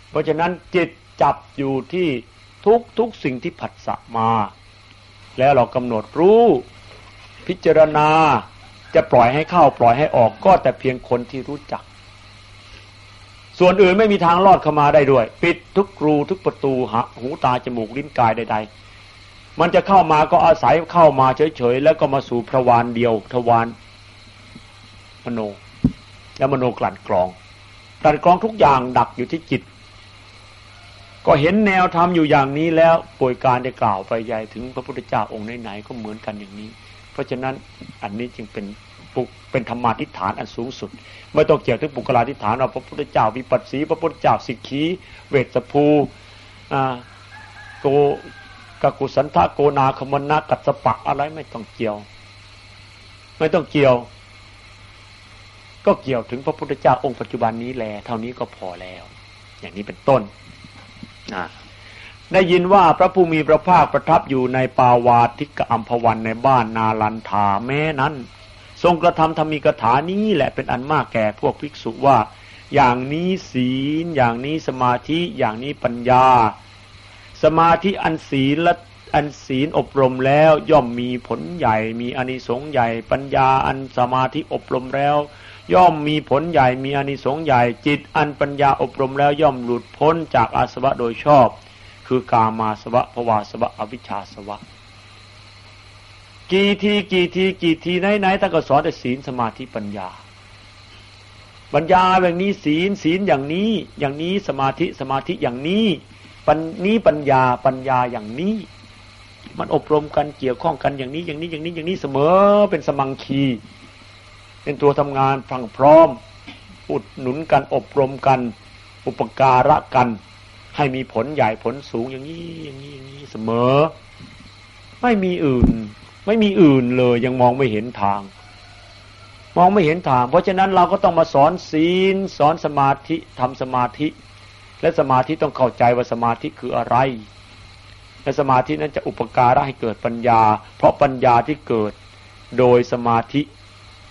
เพราะฉะนั้นจิตจับอยู่ที่ทุกทุกสิ่งที่ผัสสะมา แล้วเรากำหนดรู้ พิจารณา จะปล่อยให้เข้าปล่อยให้ออกก็แต่เพียงคนที่รู้จัก ส่วนอื่นไม่มีทางรอดเข้ามาได้ด้วย ปิดทุกรูทุกประตูหหูตาจมูกลิ้นกายใด ๆ มันจะเข้ามาก็อาศัยเข้ามาเฉยๆแล้วก็มาสู่พระวานเดียวทวารมโน แล้วมโนกลั่นกรองกลั่นกรองทุกอย่างดักอยู่ที่จิต ก็เห็นแนวธรรมอยู่อย่างนี้แล้วป่วยการได้กล่าวไปใหญ่ถึงพระพุทธเจ้าองค์ไหนๆก็เหมือนกันอย่างนี้ เพราะฉะนั้นอันนี้จึงเป็นปุกเป็นธรรมาทิฏฐานอันสูงสุด ไม่ต้องเกี่ยวถึงปุกลาทิฏฐานว่าพระพุทธเจ้าวิปัสสีพระพุทธเจ้าสิกขีเวสภูโกกกุสันทะโกนาคมนากัสปะอะไรไม่ต้องเกี่ยว ไม่ต้องเกี่ยว ก็เกี่ยวถึงพระพุทธเจ้าองค์ปัจจุบันนี้แล เท่านี้ก็พอแล้ว อย่างนี้เป็นต้น ได้ยินว่าพระผู้มีพระภาคประทับอยู่ในปาวาทิกอัมพวันในบ้านนาลันทาแม้นั้น ทรงกระทำธรรมีกถานี้แหละเป็นอันมากแก่พวกภิกษุว่า อย่างนี้ศีล อย่างนี้สมาธิอย่างนี้ปัญญา สมาธิอันศีลและอันศีลอบรมแล้วย่อมมีผลใหญ่ มีอานิสงส์ใหญ่ ปัญญาอันสมาธิอบรมแล้ว ย่อมมีผลใหญ่ มีอานิสงส์ใหญ่ จิตอันปัญญาอบรมแล้วย่อมหลุดพ้นจากอาสวะโดยชอบ คือกามาสวะภวาสวะอวิชชาสวะ กี่ทีกี่ทีกี่ทีไหนไหนท่านก็สอนแต่ศีลสมาธิปัญญาปัญญาแบบนี้ศีลศีลอย่างนี้ อย่างนี้สมาธิสมาธิอย่างนี้ปัญนี้ปัญญาปัญญาอย่างนี้ มันอบรมกันเกี่ยวข้องกันอย่างนี้อย่างนี้อย่างนี้อย่างนี้เสมอเป็นสมังคี เป็นตัวทำงานฟังพร้อมอุดหนุนกันอบรมกัน อุปการะกัน ให้มีผลใหญ่ผลสูงอย่างนี้อย่างนี้อย่างนี้เสมอ ไม่มีอื่น ไม่มีอื่นเลย ยังมองไม่เห็นทาง มองไม่เห็นทาง เพราะฉะนั้นเราก็ต้องมาสอนศีล สอนสมาธิทำสมาธิ และสมาธิต้องเข้าใจว่าสมาธิคืออะไร และสมาธินั้นจะอุปการะให้เกิดปัญญา เพราะปัญญาที่เกิดโดยสมาธิ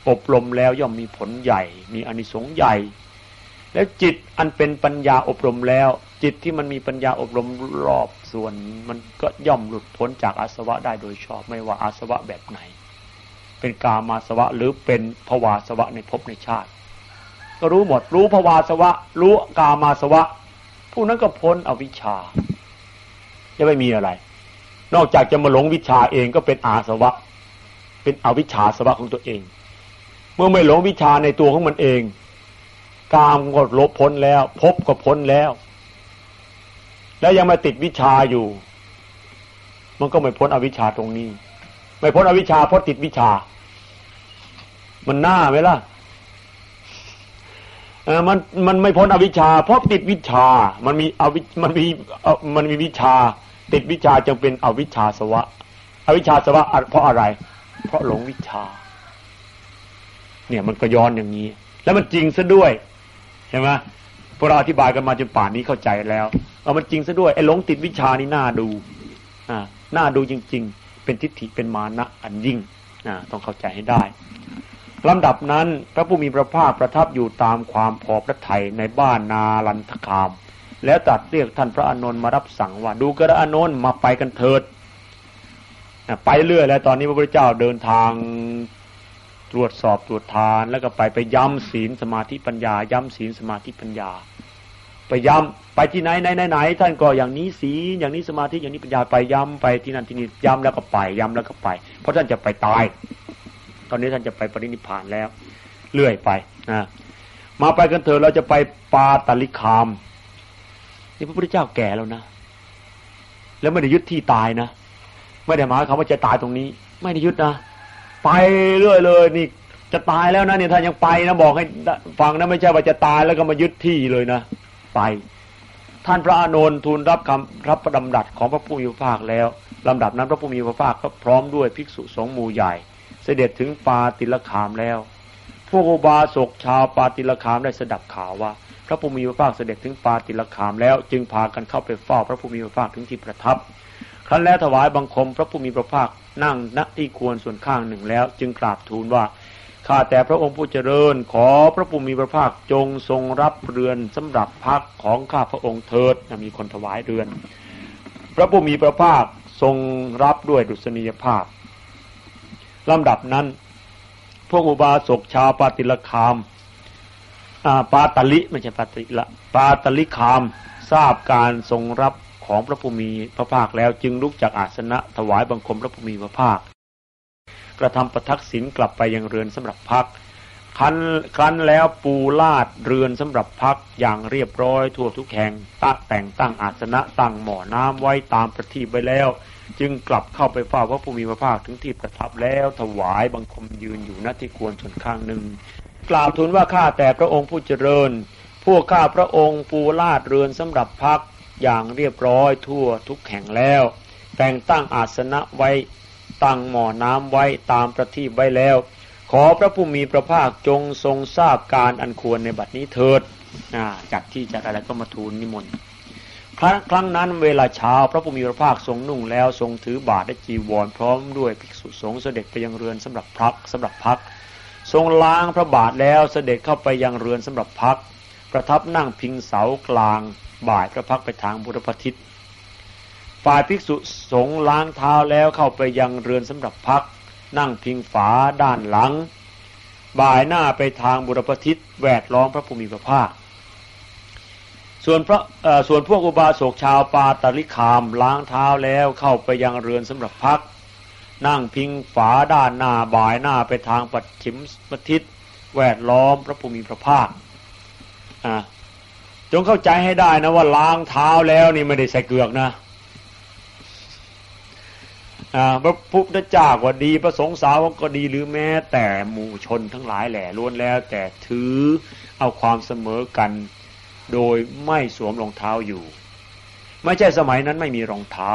อบรมแล้วย่อมมีผลใหญ่ มีอนิสงส์ใหญ่ แล้วจิตอันเป็นปัญญาอบรมแล้ว จิตที่มันมีปัญญาอบรมรอบส่วน มันก็ย่อมหลุดพ้นจากอาสวะได้โดยชอบไม่ว่าอาสวะแบบไหน เป็นกามาสวะหรือเป็นภวาสวะในภพในชาติ ก็รู้หมดรู้ภวาสวะ รู้กามาสวะ ผู้นั้นก็พ้นอวิชชา จะไม่มีอะไร นอกจากจะมาหลงวิชาเองก็เป็นอาสวะ เป็นอวิชชาสวะของตัวเอง เมื่อไม่หลงวิชาในตัวของมันเองกามก็ลบพ้นแล้วภพก็พ้นแล้ว แล้วยังมาติดวิชาอยู่ มันก็ไม่พ้นอวิชชาตรงนี้ ไม่พ้นอวิชชาเพราะติดวิชา มันหน้าไหมล่ะมันมันไม่พ้นอวิชชาเพราะติดวิชา มันมีอวิมันมีมันมีวิชา ติดวิชาจึงเป็นอวิชชาสวะ อวิชชาสวะเพราะอะไร เพราะหลงวิชา เนี่ยมันก็ย้อนอย่างนี้ แล้วมันจริงซะด้วยใช่ไหมพวกเราอธิบายกันมาจนป่านนี้เข้าใจแล้ว เอามันจริงซะด้วยไอ้หลงติดวิชานี่น่าดูอ่าน่าดูจริง ๆ เป็นทิฏฐิเป็นมานะอันยิ่งอ่าต้องเข้าใจให้ได้ลำดับนั้นพระผู้มีพระภาคประทับอยู่ตามความพอพระทัยในบ้านนาลันทคาม แล้วตัดเรียกท่านพระอานนท์มารับสั่งว่าดูกระอานนท์มาไปกันเถิดไปเรื่อยแล้วตอนนี้พระพุทธเจ้าเดินทางตรวจสอบตรวจทาน แล้วก็ไปไปย้ำศีลสมาธิปัญญา ย้ำศีลสมาธิปัญญา ไปย้ำไปที่ไหนไหนไหนไหนท่านก็อย่างนี้สีอย่างนี้สมาธิอย่างนี้ปัญญาไปย้ำไปที่นั่นที่นี่ย้ำแล้วก็ไปย้ำแล้วก็ไป เพราะท่านจะไปตาย ตอนนี้ท่านจะไปปรินิพานแล้วเรื่อยไปนะมาไปกันเถอะเราจะไปปาตลิคามนี่พระพุทธเจ้าแก่แล้วนะ แล้วไม่ได้ยึดที่ตายนะไม่ได้หมายความว่าจะตายตรงนี้ ไม่ได้ยึดนะไปเรื่อยเลยนี่จะตายแล้วนะเนี่ยท่านยังไปนะบอกให้ฟังนะไม่ใช่ว่าจะตายแล้วก็มายึดที่เลยนะ ไป ท่านพระอานนท์ทูลรับคำรับประดำดัดของพระผู้มีพระภาคแล้วลำดับนั้นพระผู้มีพระภาคก็พร้อมด้วยภิกษุสงฆ์หมู่ใหญ่ เสด็จถึงปาติลคามแล้ว พวกอุบาสกชาวปาติลคามได้สดับข่าวว่า พระผู้มีพระภาคเสด็จถึงปาติลคามแล้ว จึงพากันเข้าไปเฝ้าพระผู้มีพระภาคถึงที่ประทับครั้นแล้วถวายบังคมพระผู้มีพระภาคนั่งณที่ควรส่วนข้างหนึ่งแล้ว จึงกราบทูลว่า ข้าแต่พระองค์ผู้เจริญ ขอพระผู้มีพระภาคจงทรงรับเรือนสำหรับพักของข้าพระองค์เถิดมีคนถวายเรือน พระผู้มีพระภาคทรงรับด้วยดุษณียภาพลำดับนั้น พวกอุบาสกชาวปาติลคามปาตลิไม่ใช่ปาติละปาตลิคามทราบการทรงรับของพระผู้มีพระภาคแล้วจึงลุกจากอาสนะถวายบังคมพระผู้มีพระภาค ระทำประทักษิณกลับไปยังเรือนสำหรับพักคันคันแล้วปูลาดเรือนสำหรับพักอย่างเรียบร้อยทั่วทุกแห่งตั้งแต่งตั้งอาสนะตั้งหมอน้ำไว้ตามประทีปไว้แล้ว จึงกลับเข้าไปเฝ้าพระผู้มีพระภาคถึงที่ประทับแล้วถวายบังคมยืนอยู่ณที่ควรส่วนข้างหนึ่ง กล่าวทูลว่าข้าแต่พระองค์ผู้เจริญ พวกข้าพระองค์ปูลาดเรือนสำหรับพักอย่างเรียบร้อยทั่วทุกแห่งแล้ว แต่งตั้งอาสนะไว้ ตั้งหม้อน้ำไว้ตามประทีปไว้แล้ว ขอพระผู้มีพระภาคจงทรงทราบการอันควรในบัดนี้เถิดจากที่จากอะไรก็มาทูลนิมนต์ครั้งครั้งนั้นเวลาเช้าพระผู้มีพระภาคทรงนุ่งแล้วทรงถือบาตรและจีวรพร้อมด้วยภิกษุสงฆ์เสด็จไปยังเรือนสำหรับพักสำหรับพัก ทรงล้างพระบาทแล้วเสด็จเข้าไปยังเรือนสำหรับพัก ประทับนั่งพิงเสากลางบ่ายพระพักไปทางบุรพทิศ ฝ่ายภิกษุสงฆ์ล้างเท้าแล้วเข้าไปยังเรือนสำหรับพัก นั่งพิงฝาด้านหลัง บ่ายหน้าไปทางบุรพทิศแวดล้อมพระภูมิพระภาค ส่วนพระส่วนพวกอุบาสกชาวปาตาลิคามล้างเท้าแล้วเข้าไปยังเรือนสำหรับพัก นั่งพิงฝาด้านหน้าบ่ายหน้าไปทางปัจฉิมปทิศแวดล้อมพระภูมิพระภาคจงเข้าใจให้ได้นะว่าล้างเท้าแล้วนี่ไม่ได้ใส่เกลือกนะ พระพุทธเจ้าก็ดีพระสงฆ์สาวกก็ดีหรือแม้ แต่หมู่ชนทั้งหลายแหล่ล้วนแล้ว แต่ถือเอาความเสมอกัน โดยไม่สวมรองเท้าอยู่ ไม่ใช่สมัยนั้นไม่มีรองเท้า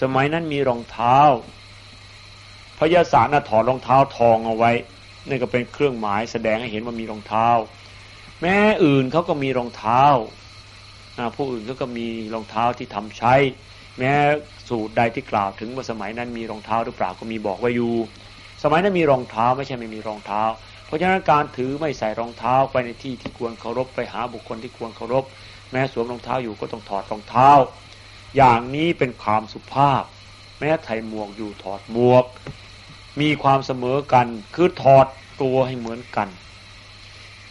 สมัยนั้นมีรองเท้าพระยาศาสนาถอดรองเท้าทองเอาไว้นี่ก็เป็นเครื่องหมายแสดงให้เห็นว่ามีรองเท้า แม้อื่นเขาก็มีรองเท้าผู้อื่นเขาก็มีรองเท้าที่ทำใช้ แม้ สูตรใดที่กล่าวถึงว่าสมัยนั้นมีรองเท้าหรือเปล่าก็มีบอกไว้อยู่ สมัยนั้นมีรองเท้าไม่ใช่ไม่มีรองเท้า เพราะฉะนั้นการถือไม่ใส่รองเท้าไปในที่ที่ควรเคารพไปหาบุคคลที่ควรเคารพ แม้สวมรองเท้าอยู่ก็ต้องถอดรองเท้า อย่างนี้เป็นความสุภาพ แม้ไทยหมวกอยู่ถอดหมวก มีความเสมอกันคือถอดตัวให้เหมือนกัน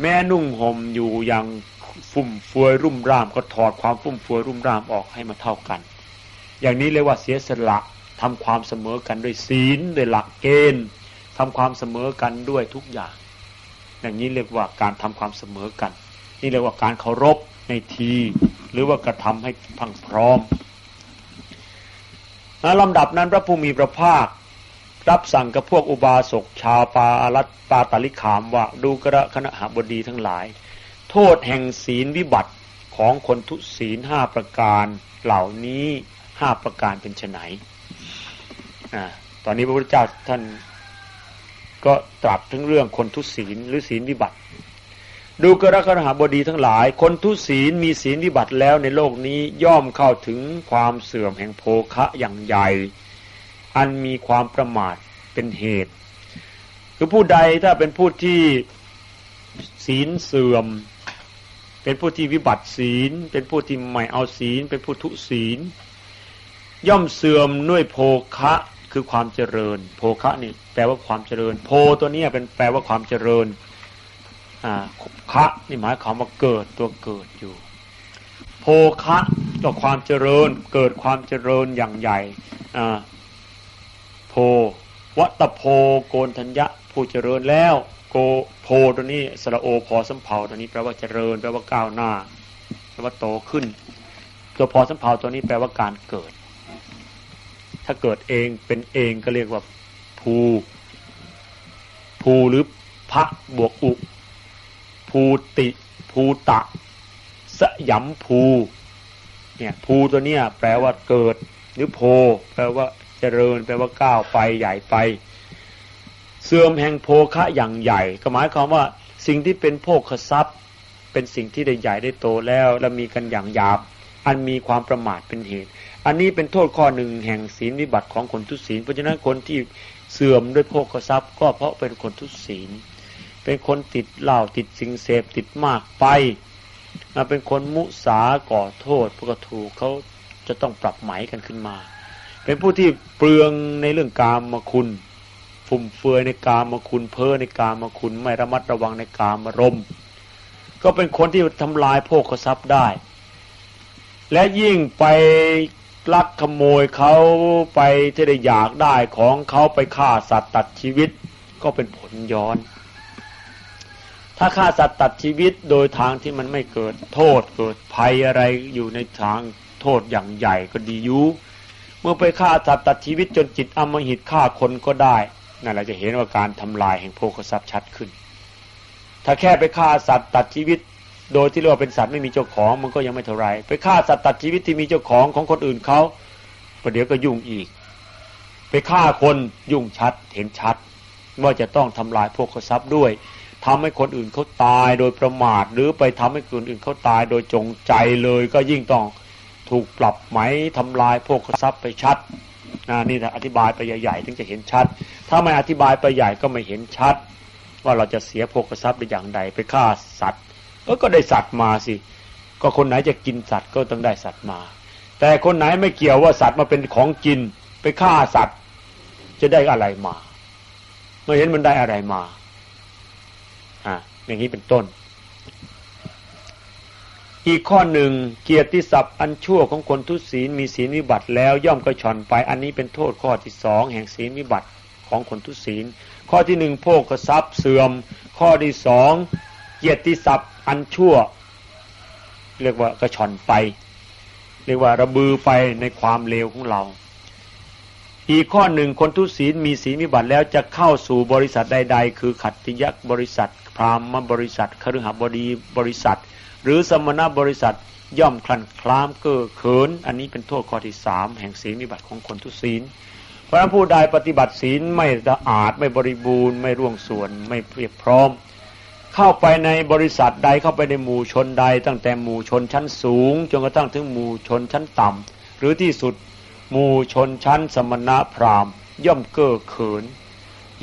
แม่นุ่งห่มอยู่อย่างฟุ่มเฟือยรุ่มร่ามก็ถอดความฟุ่มเฟือยรุ่มร่ามออกให้มาเท่ากัน อย่างนี้เรียกว่าเสียสละทำความเสมอกันด้วยศีลด้วยหลักเกณฑ์ทำความเสมอกันด้วยทุกอย่าง อย่างนี้เรียกว่าการทำความเสมอกัน นี่เรียกว่าการเคารพในที หรือว่ากระทำให้พังพร้อมลำดับนั้นพระภูมิพระภาครับสั่งกับพวกอุบาสกชาวปาลัตปาตาลิขามว่าดูกระคณะหบดีทั้งหลาย โทษแห่งศีลวิบัติของคนทุศีลห้าประการเหล่านี้ ห้าประการเป็นไนตอนนี้พระพุทธเจ้าท่านก็ตรัสถึงเรื่องคนทุศีลหรือศีลวิบัติ ดูกรกรหาบดีทั้งหลาย คนทุศีลมีศีลวิบัติแล้วในโลกนี้ย่อมเข้าถึงความเสื่อมแห่งโภคะอย่างใหญ่ อันมีความประมาทเป็นเหตุ คือผู้ใดถ้าเป็นผู้ที่ศีลเสื่อม เป็นผู้ที่วิบัติศีล เป็นผู้ที่ไม่เอาศีล เป็นผู้ทุศีล ย่อมเสื่อมด้วยโภคะคือความเจริญ โภคะนี่แปลว่าความเจริญ โพตัวนี้เป็นแปลว่าความเจริญอ่าคะนี่หมายความว่าเกิดตัวเกิดอยู่ โภคะก็ความเจริญ เกิดความเจริญอย่างใหญ่อ่าโพวัตโพโกนทัญญะผู้เจริญแล้วโกโพตัวนี้สระโอพอสัมเพาตัวนี้แปลว่าเจริญแปลว่าก้าวหน้าแปลว่าโตขึ้น ตัวพอสัมเพาตัวนี้แปลว่าการเกิด ถ้าเกิดเองเป็นเองก็เรียกว่าภูภูหรือพระบวกอุภูติภูตะ สยามภูเนี่ยภูตัวเนี้ยแปลว่าเกิด หรือโพ แปลว่าเจริญ แปลว่าก้าวไปใหญ่ไป เสื่อมแห่งโพคะอย่างใหญ่ ก็หมายความว่าสิ่งที่เป็นโภคทรัพย์ เป็นสิ่งที่ได้ใหญ่ได้โตแล้ว และมีกันอย่างหยาบ อันมีความประมาทเป็นเหตุ อันนี้เป็นโทษข้อหนึ่งแห่งศีลวิบัติของคนทุศีล เพราะฉะนั้นคนที่เสื่อมด้วยโภคทรัพย์ ก็เพราะเป็นคนทุศีล เป็นคนติดเหล้าติดสิ่งเสพติดมากไปมาเป็นคนมุสาก่อโทษพวกถูกเขาจะต้องปรับไหมกันขึ้นมา เป็นผู้ที่เปลืองในเรื่องกามมาคุณฟุ่มเฟือยในกามาคุณ เพ้อในกามาคุณ ไม่ระมัดระวังในกามารมก็เป็นคนที่ทำลายโภคทรัพย์ได้ และยิ่งไป ลักขโมยเขาไปที่ได้อยากได้ของเขาไปฆ่าสัตว์ตัดชีวิตก็เป็นผลย้อน ถ้าฆ่าสัตว์ตัดชีวิตโดยทางที่มันไม่เกิดโทษเกิดภัยอะไรอยู่ในทางโทษอย่างใหญ่ก็ดีอยู่เมื่อไปฆ่าสัตว์ตัดชีวิตจนจิตอมหิตฆ่าคนก็ได้นั่นเราจะเห็นว่าการทำลายแห่งโภคทรัพย์ชัดขึ้น ถ้าแค่ไปฆ่าสัตว์ตัดชีวิต โดยที่เรียกว่าเป็นสัตว์ไม่มีเจ้าของมันก็ยังไม่เท่าไรไปฆ่าสัตว์ตัดชีวิตที่มีเจ้าของของคนอื่นเขาประเดี๋ยวก็ยุ่งอีก ไปฆ่าคนยุ่งชัดเห็นชัด ว่าจะต้องทำลายโภคทรัพย์ด้วยทำให้คนอื่นเขาตายโดยประมาท หรือไปทำให้คนอื่นเขาตายโดยจงใจเลยก็ยิ่งต้องถูกปรับไหมทำลายพวกทรัพย์ไปชัดนี่นะอธิบายไปใหญ่ๆถึงจะเห็นชัด ถ้าไม่อธิบายไปใหญ่ก็ไม่เห็นชัด ว่าเราจะเสียพวกทรัพย์ได้อย่างใดไปฆ่าสัตว์ เออก็ได้สัตว์มาสิ ก็คนไหนจะกินสัตว์ก็ต้องได้สัตว์มา แต่คนไหนไม่เกี่ยวว่าสัตว์มาเป็นของกิน ไปฆ่าสัตว์ จะได้อะไรมา ไม่เห็นมันได้อะไรมาอ่าอย่างนี้เป็นต้น อีกข้อหนึ่งเกียรติศัพท์อันชั่วของคนทุศีลมีศีลวิบัติแล้วย่อมกระชอนไป อันนี้เป็นโทษข้อที่สองแห่งศีลวิบัติของคนทุศีลข้อที่หนึ่งโภคทรัพย์เสื่อม ข้อที่สอง เกียรติศัพท์อันชั่ว เรียกว่ากระชอนไป เรียกว่าระบือไปในความเลวของเรา อีกข้อหนึ่งคนทุศีลมีศีลมีบัตรแล้วจะเข้าสู่บริษัทใด ๆ คือขัตติยักบริษัท พรามบริษัทคฤหบดีบริษัท หรือสมณบริษัทย่อมคลันคลามเก้อเขิน อันนี้เป็นโทษข้อที่สามแห่งศีลมีบัตรของคนทุศีลเพราะผู้ใดปฏิบัติศีลไม่สะอาดไม่บริบูรณ์ ไม่ร่วงส่วนไม่เพียบพร้อม เข้าไปในบริษัทใดเข้าไปในหมู่ชนใด ตั้งแต่หมู่ชนชั้นสูงจนกระทั่งถึงหมู่ชนชั้นต่ำหรือที่สุดหมู่ชนชั้นสมณะพราหมณ์ ย่อมเก้อเขิน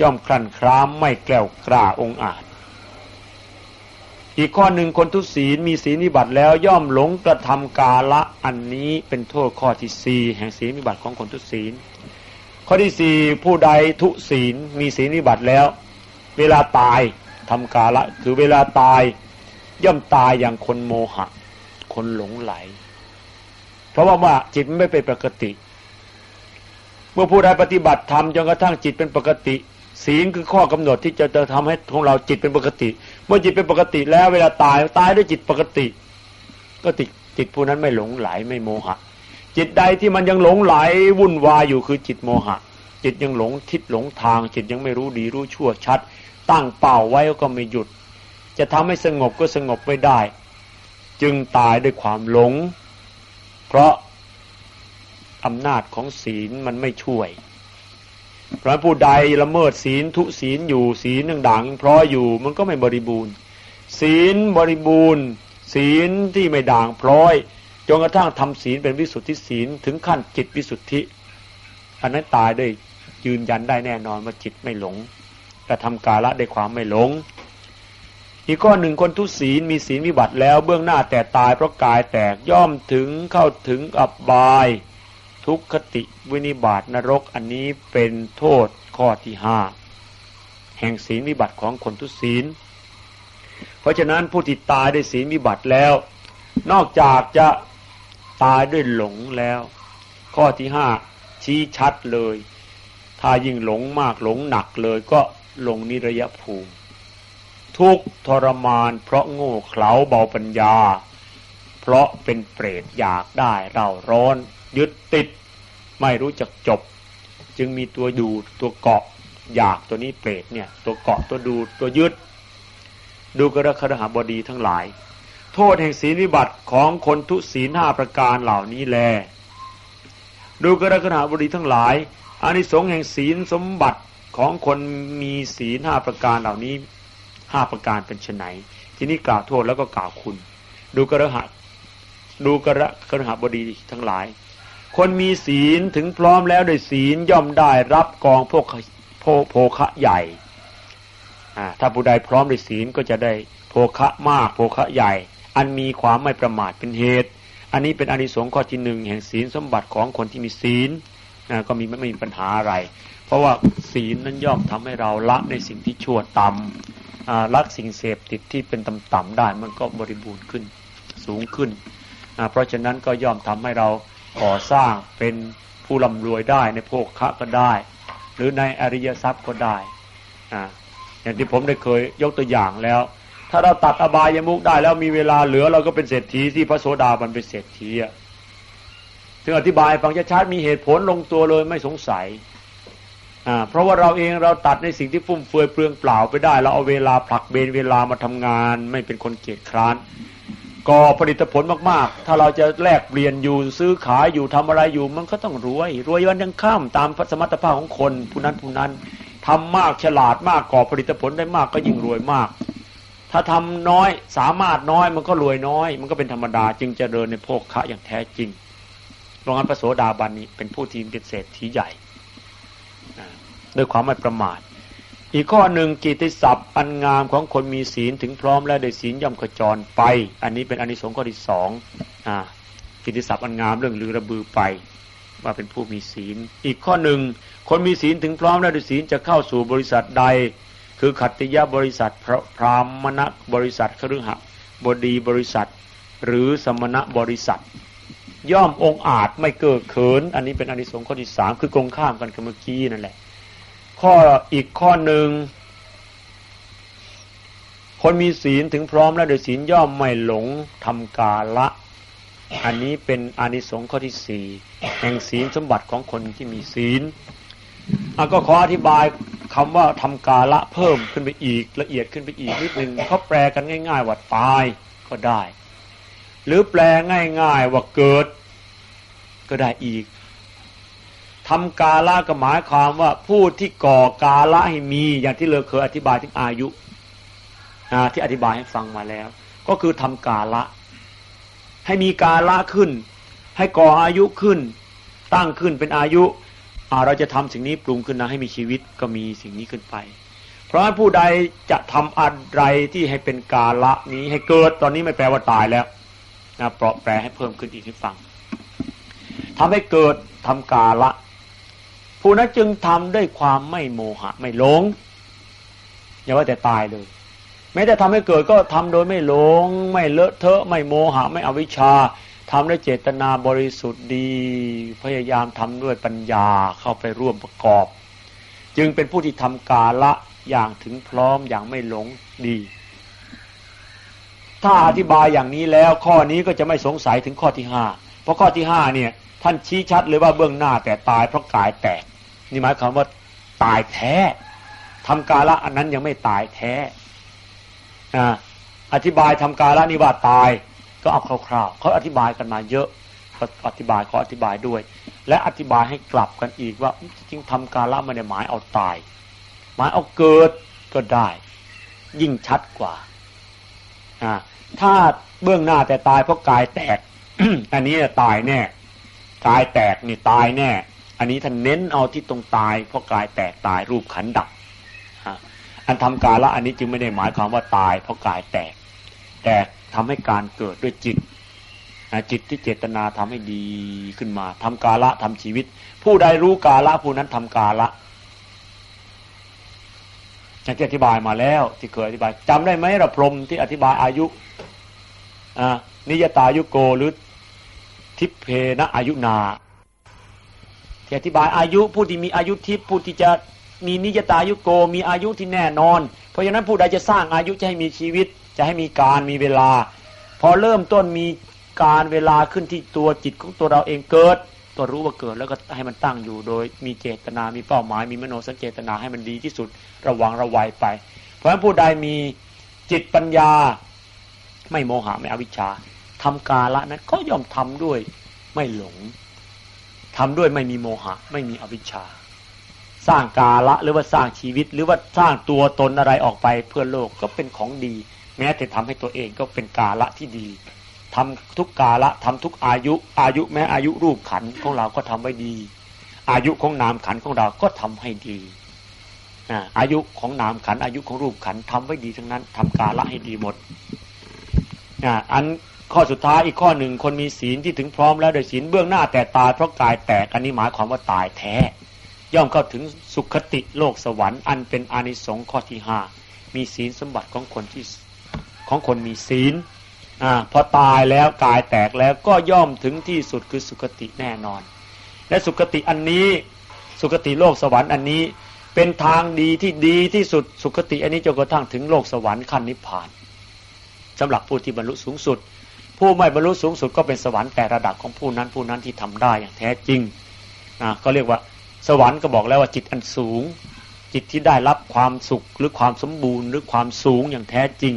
ย่อมคลั่นคล้ามไม่แกล้วกล้าองอาจ อีกข้อหนึ่งคนทุศีลมีศีลนิบัติแล้วย่อมหลงกระทำกาละอันนี้เป็นโทษข้อที่สี่แห่งศีลนิบัติของคนทุศีลข้อที่สี่ผู้ใดทุศีลมีศีลนิบัติแล้ว เวลาตาย ทำกาละคือเวลาตาย ย่อมตายอย่างคนโมหะ คนหลงไหล เพราะว่าว่าจิตไม่เป็นปกติ เมื่อผู้ใดปฏิบัติธรรมจนกระทั่งจิตเป็นปกติ ศีลคือข้อกำหนดที่จะจะทำให้ของเราจิตเป็นปกติ เมื่อจิตเป็นปกติแล้วเวลาตายตายด้วยจิตปกติ ก็ติดจิตผู้นั้นไม่หลงไหลไม่โมหะ จิตใดที่มันยังหลงไหลวุ่นวายอยู่คือจิตโมหะ จิตยังหลงทิศหลงทาง จิตยังไม่รู้ดีรู้ชั่วชัด ตั้งเป้าไว้ก็ไม่หยุด จะทำให้สงบก็สงบไม่ได้ จึงตายด้วยความหลง เพราะอำนาจของศีลมันไม่ช่วยเพราะผู้ใดละเมิดศีลทุศีลอยู่ศีลหนึ่งด่างเพราะอยู่มันก็ไม่บริบูรณ์ ศีลบริบูรณ์ ศีลที่ไม่ด่างพร้อยจนกระทั่งทำศีลเป็นวิสุทธิศีลถึงขั้นจิตวิสุทธิ อันนั้นตายด้วยืนยันได้แน่นอนว่าจิตไม่หลง กระทำกาละได้ความไม่หลง อีกข้อหนึ่งคนทุศีลมีศีลวิบัติแล้วเบื้องหน้าแต่ตายเพราะกายแตกย่อมถึงเข้าถึงอับบาย ทุกขติวินิบาตนรกอันนี้เป็นโทษข้อที่ห้าแห่งศีลวิบัติของคนทุศีล เพราะฉะนั้นผู้ที่ตายด้วยศีลวิบัติแล้ว นอกจากจะตายด้วยหลงแล้ว ข้อที่ห้าชี้ชัดเลย ถ้ายิ่งหลงมากหลงหนักเลยก็ ลงนิระยะภูมิ ทุกทรมาน เพราะโง่เขลาเบาปัญญา เพราะเป็นเปรตอยากได้เราร้อน ยึดติด ไม่รู้จักจบ จึงมีตัวดูตัวเกาะอยากตัวนี้เปรตเนี่ย ตัวเกาะตัวดูตัวยึด ดูกระครหาบดีทั้งหลาย โทษแห่งศีลวิบัติของคนทุศีลห้าประการเหล่านี้แล ดูกระครหาบดีทั้งหลายอานิสงส์แห่งศีลสมบัติ ของคนมีศีลห้าประการเหล่านี้ห้าประการเป็นไนที่นี้กล่าวโทษแล้วก็กล่าวคุณ ดูกระหะดูกระกระหบดีทั้งหลาย คนมีศีลถึงพร้อมแล้วโดยศีลย่อมได้รับกองพวกโพโพคะใหญ่ถ้าผู้ใดพร้อมด้วยศีลก็จะได้โภคะมากโภคะใหญ่ อันมีความไม่ประมาทเป็นเหตุ อันนี้เป็นอนิสงส์ข้อที่หนึ่งแห่งศีลสมบัติของคนที่มีศีลก็มีไม่มีปัญหาอะไร เพราะว่าศีลนั้นย่อมทำให้เราละในสิ่งที่ชั่วต่ำละสิ่งเสพติดที่เป็นต่ำๆได้มันก็บริบูรณ์ขึ้นสูงขึ้น เพราะฉะนั้นก็ย่อมทำให้เราก่อสร้างเป็นผู้ร่ำรวยได้ในโภคะก็ได้ หรือในอริยทรัพย์ก็ได้ออย่างที่ผมได้เคยยกตัวอย่างแล้ว ถ้าเราตัดอบายมุกได้แล้วมีเวลาเหลือเราก็เป็นเศรษฐีที่พระโสดาบันเป็นเศรษฐีอะถึงอธิบายฟังชัดๆมีเหตุผลลงตัวเลยไม่สงสัย เพราะว่าเราเองเราตัดในสิ่งที่ฟุ่มเฟือยเปลืองเปล่าไปได้ เราเอาเวลาผลักเบนเวลามาทำงาน ไม่เป็นคนเกียจคร้านก่อผลิตผลมากๆ ถ้าเราจะแลกเปลี่ยนอยู่ซื้อขายอยู่ทำอะไรอยู่ มันก็ต้องรวย รวยวันยังข้ามตามสมรรถภาพของคนผู้นั้นผู้นั้นทำมากฉลาดมากก่อผลิตผลได้มากก็ยิ่งรวยมาก ถ้าทำน้อยสามารถน้อยมันก็รวยน้อย มันก็เป็นธรรมดาจึงจะเดินในโภคะอย่างแท้จริงรองอันพระโสดาบันนี้เป็นผู้ที่เป็นเศรษฐีใหญ่ ด้วยความไม่ประมาท อีกข้อหนึ่งกิติศัพท์อันงามของคนมีศีลถึงพร้อมแล้วได้ศีลย่อมขจรไป อันนี้เป็นอนิสงส์ข้อที่สองกิติศัพท์อันงามเรื่องลือระบือไป ว่าเป็นผู้มีศีล อีกข้อหนึ่งคนมีศีลถึงพร้อมแล้วด้วยศีลจะเข้าสู่บริษัทใด คือขัตติยบริษัทพรามณบริษัทคฤหบดีบริษัท หรือสมณบริษัท ย่อมองอาจไม่เกิดเขิน อันนี้เป็นอนิสงส์ข้อที่สามคือกรงข้ามกันกับเมื่อกี้นั่นแหละ ข้ออีกข้อหนึ่งคนมีศีลถึงพร้อมแล้วโดยศีลย่อมไม่หลงทำกาละ อันนี้เป็นอานิสงส์ข้อที่สี่แห่งศีลสมบัติของคนที่มีศีลอะก็ขออธิบายคำว่าทำกาละเพิ่มขึ้นไปอีกละเอียดขึ้นไปอีกนิดหนึ่งเขาแปลกันง่าย ๆ ว่าตายก็ได้ หรือแปลง่าย ๆ ว่าเกิดก็ได้อีก ทำกาละก็หมายความว่าผู้ที่ก่อกาละให้มี อย่างที่เราเคยอธิบายถึงอายุที่อธิบายให้ฟังมาแล้ว ก็คือทำกาละ ให้มีกาละขึ้น ให้ก่ออายุขึ้น ตั้งขึ้นเป็นอายุเราจะทำสิ่งนี้ปรุงขึ้นนะให้มีชีวิตก็มีสิ่งนี้ขึ้นไป เพราะผู้ใดจะทำอะไรที่ให้เป็นกาละนี้ให้เกิดตอนนี้ไม่แปลว่าตายแล้วนะเปราะแปรให้เพิ่มขึ้นอีกให้ฟังทำให้เกิดทำกาละ ผู้นั้นจึงทำด้วยความไม่โมหะ ไม่หลง อย่าว่าแต่ตายเลยแม้แต่ทำให้เกิดก็ทำโดยไม่หลง ไม่เลอะเทอะ ไม่โมหะ ไม่อวิชชาทำด้วยเจตนาบริสุทธิ์ดี พยายามทำด้วยปัญญาเข้าไปร่วมประกอบ จึงเป็นผู้ที่ทำกาละอย่างถึงพร้อมอย่างไม่หลงดี ถ้าอธิบายอย่างนี้แล้วข้อนี้ก็จะไม่สงสัยถึงข้อที่ห้าเพราะข้อที่ห้าเนี่ยท่านชี้ชัดเลยว่าเบื้องหน้าแต่ตายเพราะกายแตก นี่หมายความว่าตายแท้ทำกาละอันนั้นยังไม่ตายแท้อ่าอธิบายทำกาละนี่ว่าตายก็เอาคร่าวๆเขาอธิบายกันมาเยอะเขาอธิบายเขาอธิบายด้วย และอธิบายให้กลับกันอีกว่าจริงทำกาละไม่ได้หมายเอาตาย หมายเอาเกิดก็ได้ ยิ่งชัดกว่าอ่าถ้าเบื้องหน้าแต่ตายเพราะกายแตกอันนี้ตายแน่กายแตกนี่ตายแน่ อันนี้ท่านเน้นเอาที่ตรงตายเพราะกายแตกตายรูปขันดับอันทำกาละอันนี้จึงไม่ได้หมายความว่าตายเพราะกายแตก แต่ทำให้การเกิดด้วยจิตจิตที่เจตนาทำให้ดีขึ้นมาทำกาละทำชีวิต ผู้ใดรู้กาละผู้นั้นทำกาละอย่างที่อธิบายมาแล้ว ที่เคยอธิบายจำได้ไหมระพรมที่อธิบายอายุนิยตายุโกหรือทิพเพนะอายุนา ที่อธิบายอายุผู้ที่มีอายุทิพย์ผู้ที่จะมีนิยตายุโกมีอายุที่แน่นอน เพราะฉะนั้นผู้ใดจะสร้างอายุจะให้มีชีวิต จะให้มีการมีเวลา พอเริ่มต้นมีการเวลาขึ้นที่ตัวจิตของตัวเราเองเกิดก็รู้ว่าเกิดแล้วก็ให้มันตั้งอยู่ โดยมีเจตนา มีเป้าหมาย มีมโนสังเจตนาให้มันดีที่สุดระวังระวัยไป เพราะฉะนั้นผู้ใดมีจิตปัญญา ไม่โมหะไม่อวิชชาทำกาละนั้นก็ย่อมทำด้วยไม่หลง ทำด้วยไม่มีโมหะ ไม่มีอวิชชา สร้างกาละหรือว่าสร้างชีวิต หรือว่าสร้างตัวตนอะไรออกไปเพื่อโลกก็เป็นของดี แม้แต่ทำให้ตัวเองก็เป็นกาละที่ดีทำทุกกาละทำทุกอายุ อายุแม้อายุรูปขันของเราก็ทำไว้ดี อายุของนามขันของเราก็ทำให้ดีอายุของนามขันอายุของรูปขันทำไว้ดีทั้งนั้นทำกาละให้ดีหมดอัน ข้อสุดท้ายอีกข้อหนึ่งคนมีศีลที่ถึงพร้อมแล้วโดยศีลเบื้องหน้าแต่ตายเพราะกายแตกอันนี้หมายความว่าตายแท้ ย่อมเข้าถึงสุขติโลกสวรรค์อันเป็นอานิสงส์ข้อที่ห้ามีศีลสมบัติของคนที่ของคนมีศีลอพอตายแล้วกายแตกแล้วก็ย่อมถึงที่สุดคือสุคติแน่นอน และสุคติอันนี้สุคติโลกสวรรค์อันนี้เป็นทางดีที่ดีที่สุดสุคติอันนี้จนกระทั่งถึงโลกสวรรค์ขั้นนิพพานสำหรับผู้ที่บรรลุสูงสุด ผู้ไม่บรรลุสูงสุดก็เป็นสวรรค์แต่ระดับของผู้นั้นผู้นั้นที่ทำได้อย่างแท้จริงอ่าก็เรียกว่าสวรรค์ก็บอกแล้วว่าจิตอันสูง จิตที่ได้รับความสุขหรือความสมบูรณ์ หรือความสูงอย่างแท้จริง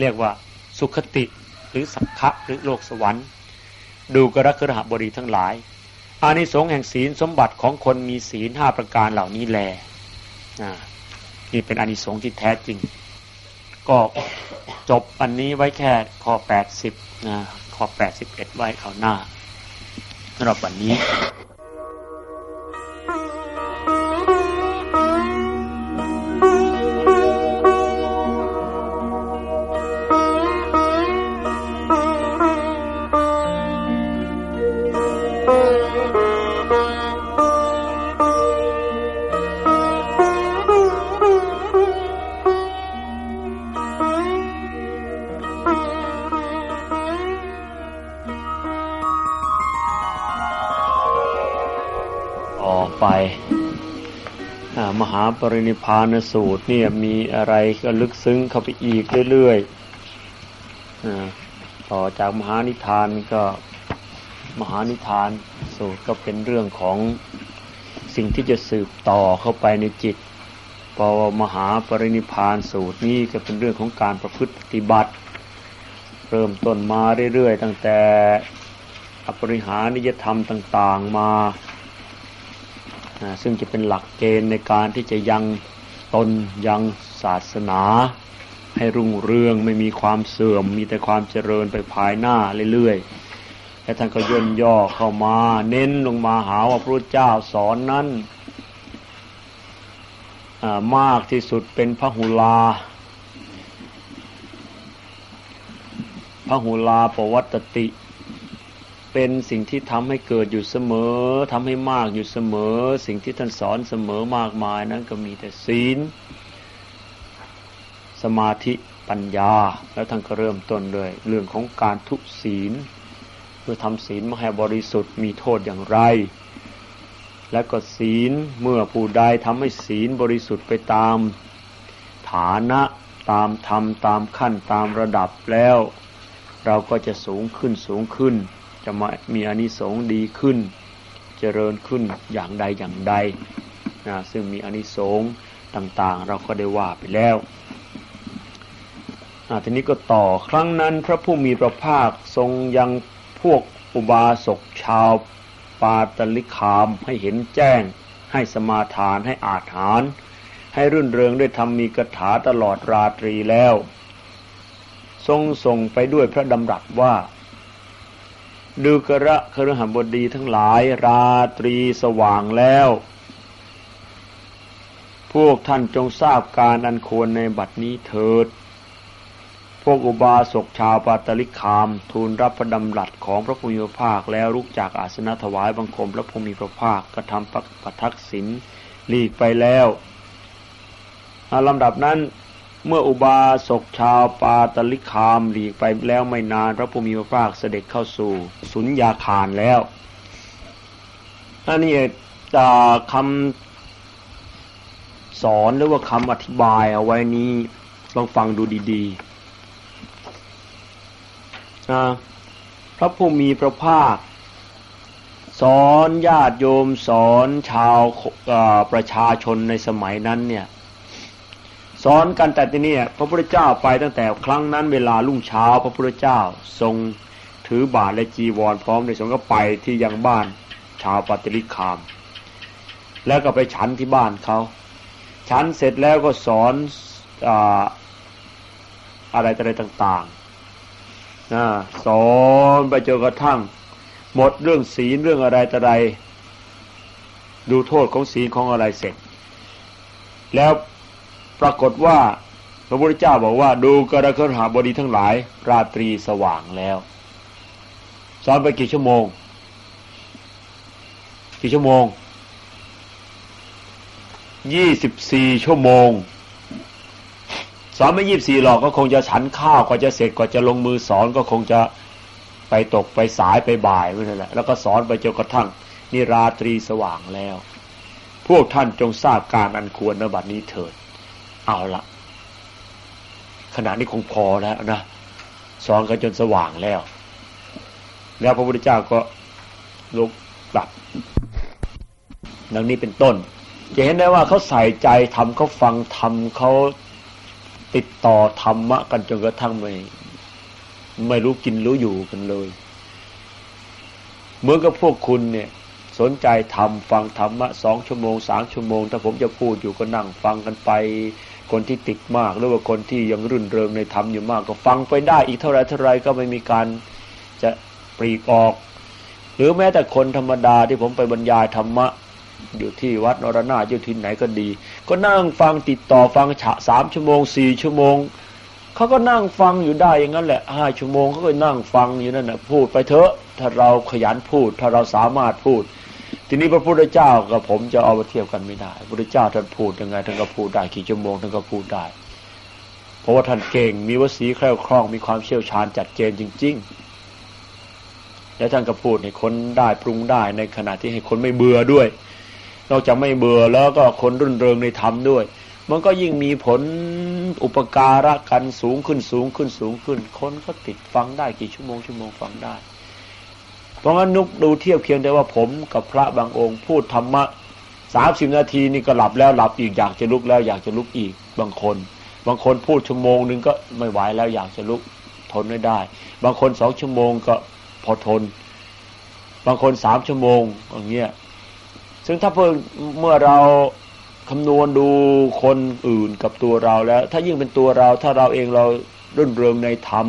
เรียกว่าสุขติหรือสังฆะหรือโลกสวรรค์ ดูกระครหบดีทั้งหลาย อานิสงส์แห่งศีลสมบัติของคนมีศีลห้าประการเหล่านี้แลนี่เป็นอานิสงส์ที่แท้จริง ก็จบอันนี้ไว้แค่ข้อแปดสิบนะข้อแปดสิบเอ็ดไว้เอาหน้าสำหรับวันนี้ ปรินิพานสูตรเนี่ยมีอะไรก็ลึกซึ้งเข้าไปอีกเรื่อยๆต่อจากมหานิทานก็มหานิทานสูตรก็เป็นเรื่องของสิ่งที่จะสืบต่อเข้าไปในจิตพอมหาปรินิพานสูตรนี้ก็เป็นเรื่องของการประพฤติปฏิบัติ เริ่มต้นมาเรื่อยๆ ตั้งแต่อปริหานิยธรรมต่าง ๆ มา ซึ่งจะเป็นหลักเกณฑ์ในการที่จะยังตนยังศาสนา ให้รุ่งเรืองไม่มีความเสื่อม มีแต่ความเจริญไปภายหน้าเรื่อยๆและท่านก็ย่นย่อเข้ามา เน้นลงมาหาว่าพระเจ้าสอนนั้นมากที่สุดเป็นพระหุลาพระหุลาปวัตติ เป็นสิ่งที่ทำให้เกิดอยู่เสมอทำให้มากอยู่เสมอ สิ่งที่ท่านสอนเสมอมากมายนั้นก็มีแต่ศีล สมาธิปัญญา แล้วท่านก็เริ่มต้นด้วยเรื่องของการทุศีลเพื่อทำศีลมาให้บริสุทธิ์มีโทษอย่างไร และก็ศีลเมื่อผู้ใดทำให้ศีลบริสุทธิ์ไปตามฐานะตามธรรมตามขั้นตามระดับแล้ว เราก็จะสูงขึ้นสูงขึ้น จะมามีอานิสงส์ดีขึ้น เจริญขึ้นอย่างใดอย่างใดนะซึ่งมีอานิสงส์ต่างๆ เราก็ได้ว่าไปแล้วทีนี้ก็ต่อครั้งนั้นพระผู้มีพระภาคทรงยังพวกอุบาสกชาวปาตลิคามให้เห็นแจ้ง ให้สมาทานให้อาถาน ให้รื่นเริงด้วยทำมีกถาตลอดราตรีแล้ว ทรงส่งไปด้วยพระดำรัสว่า ดูกระครหบดีทั้งหลายราตรีสว่างแล้ว พวกท่านจงทราบการอันควรในบัดนี้เถิด พวกอุบาสกชาวปาตลิคามทูลรับพระดำรัสของพระภูมิภาคแล้วลุกจากอาสนะถวายบังคมพระภูมิพระภาคกระทำปัทักษิณหลีกไปแล้วลำดับนั้น เมื่ออุบาสกชาวปาตลิคามหลีกไปแล้วไม่นานพระภูมิพระภาคเสด็จเข้าสู่ สุญญาคารแล้วอันนี้จาคำสอนหรือว่าคำอธิบายเอาไว้นี้ลองฟังดูดีๆนะพระผู้มีพระภาค สอนญาติโยมสอนชาวประชาชนในสมัยนั้นเนี่ย สอนกันแต่ที่นี่พระพุทธเจ้าไปตั้งแต่ครั้งนั้นเวลารุ่งเช้า พระพุทธเจ้าทรงถือบาทและจีวรพร้อมในสงก็ไปที่ยังบ้านชาวปฏิริคาม แล้วก็ไปฉันที่บ้านเขาฉันเสร็จแล้วก็สอนอะไรอะไรต่างๆนะสอนไปจนกระทั่ง หมดเรื่องศีลเรื่องอะไรต่ออะไร ดูโทษของศีลของอะไรเสร็จ แล้ว ปรากฏว่าพระพุทธเจ้าบอกว่าดูกระคหาบดีทั้งหลาย ราตรีสว่างแล้วสอนไปกี่ชั่วโมง กี่ชั่วโมงยี่สิบสี่ชั่วโมงสอนไม่ยี่บสี่หรอกก็คงจะฉันข้าวก็จะเสร็จกว่าจะลงมือสอนก็คงจะไปตกไปสายไปบ่ายนั่นแหละแล้วก็สอนไปจนกระทั่งนี่ราตรีสว่างแล้ว พวกท่านจงทราบการอันควรในบัดนี้เถิด เอาละขณะนี้คงพอแล้วนะสอนกันจนสว่างแล้ว แล้วพระพุทธเจ้าก็ลุกกลับดังนี้เป็นต้น จะเห็นได้ว่าเขาใส่ใจทำเขาฟังทำเขาติดต่อธรรมะกันจนกระทั่งไม่ไม่รู้กินรู้อยู่กันเลยเหมือนกับพวกคุณเนี่ย สนใจทำฟังธรรมะสองชั่วโมงสามชั่วโมง ถ้าผมจะพูดอยู่ก็นั่งฟังกันไป คนที่ติดมาก หรือว่าคนที่ยังรื่นเริงในธรรมอยู่มาก ก็ฟังไปได้อีกเท่าไรเท่าไรก็ไม่มีการจะปรีกออก หรือแม้แต่คนธรรมดาที่ผมไปบรรยายธรรมะ อยู่ที่วัดนรนาอยู่ที่ไหนก็ดี ก็นั่งฟังติดต่อฟังฉะสามชั่วโมงสี่ชั่วโมงเขาก็นั่งฟังอยู่ได้อย่างนั้นแหละห้าชั่วโมงเขาก็นั่งฟังอยู่นั่นแหะพูดไปเถอะ ถ้าเราขยันพูด ถ้าเราสามารถพูด ทีนี้พระพุทธเจ้ากับผมจะเอาไปเทียบกันไม่ได้พระพุทธเจ้าท่านพูดยังไงท่านก็พูดได้กี่ชั่วโมงท่านก็พูดได้ เพราะว่าท่านเก่งมีวสีแคล่วคล่องมีความเชี่ยวชาญจัดเจนจริง ๆ แล้วท่านก็พูดให้คนได้ปรุงได้ในขณะที่ให้คนไม่เบื่อด้วย นอกจากไม่เบื่อแล้วก็คนรื่นเริงในธรรมด้วย มันก็ยิ่งมีผลอุปการะกันสูงขึ้นสูงขึ้นสูงขึ้น คนก็ติดฟังได้กี่ชั่วโมงชั่วโมงฟังได้ เพราะงั้นนุกดูเทียบเคียงได้ว่าผมกับพระบางองค์ พูดธรรมะสามสิบนาทีนี่ก็หลับแล้วหลับอีกอยากจะลุกแล้วอยากจะลุกอีกบางคน บางคนพูดชั่วโมงหนึ่งก็ไม่ไหวแล้วอยากจะลุกทนไม่ได้ บางคนสองชั่วโมงก็พอทน บางคนสามชั่วโมงอย่างเงี้ยซึ่งถ้าเพิ่งเมื่อเราคำนวณดูคนอื่นกับตัวเราแล้ว ถ้ายิ่งเป็นตัวเรา ถ้าเราเองเรารื่นเริงในธรรม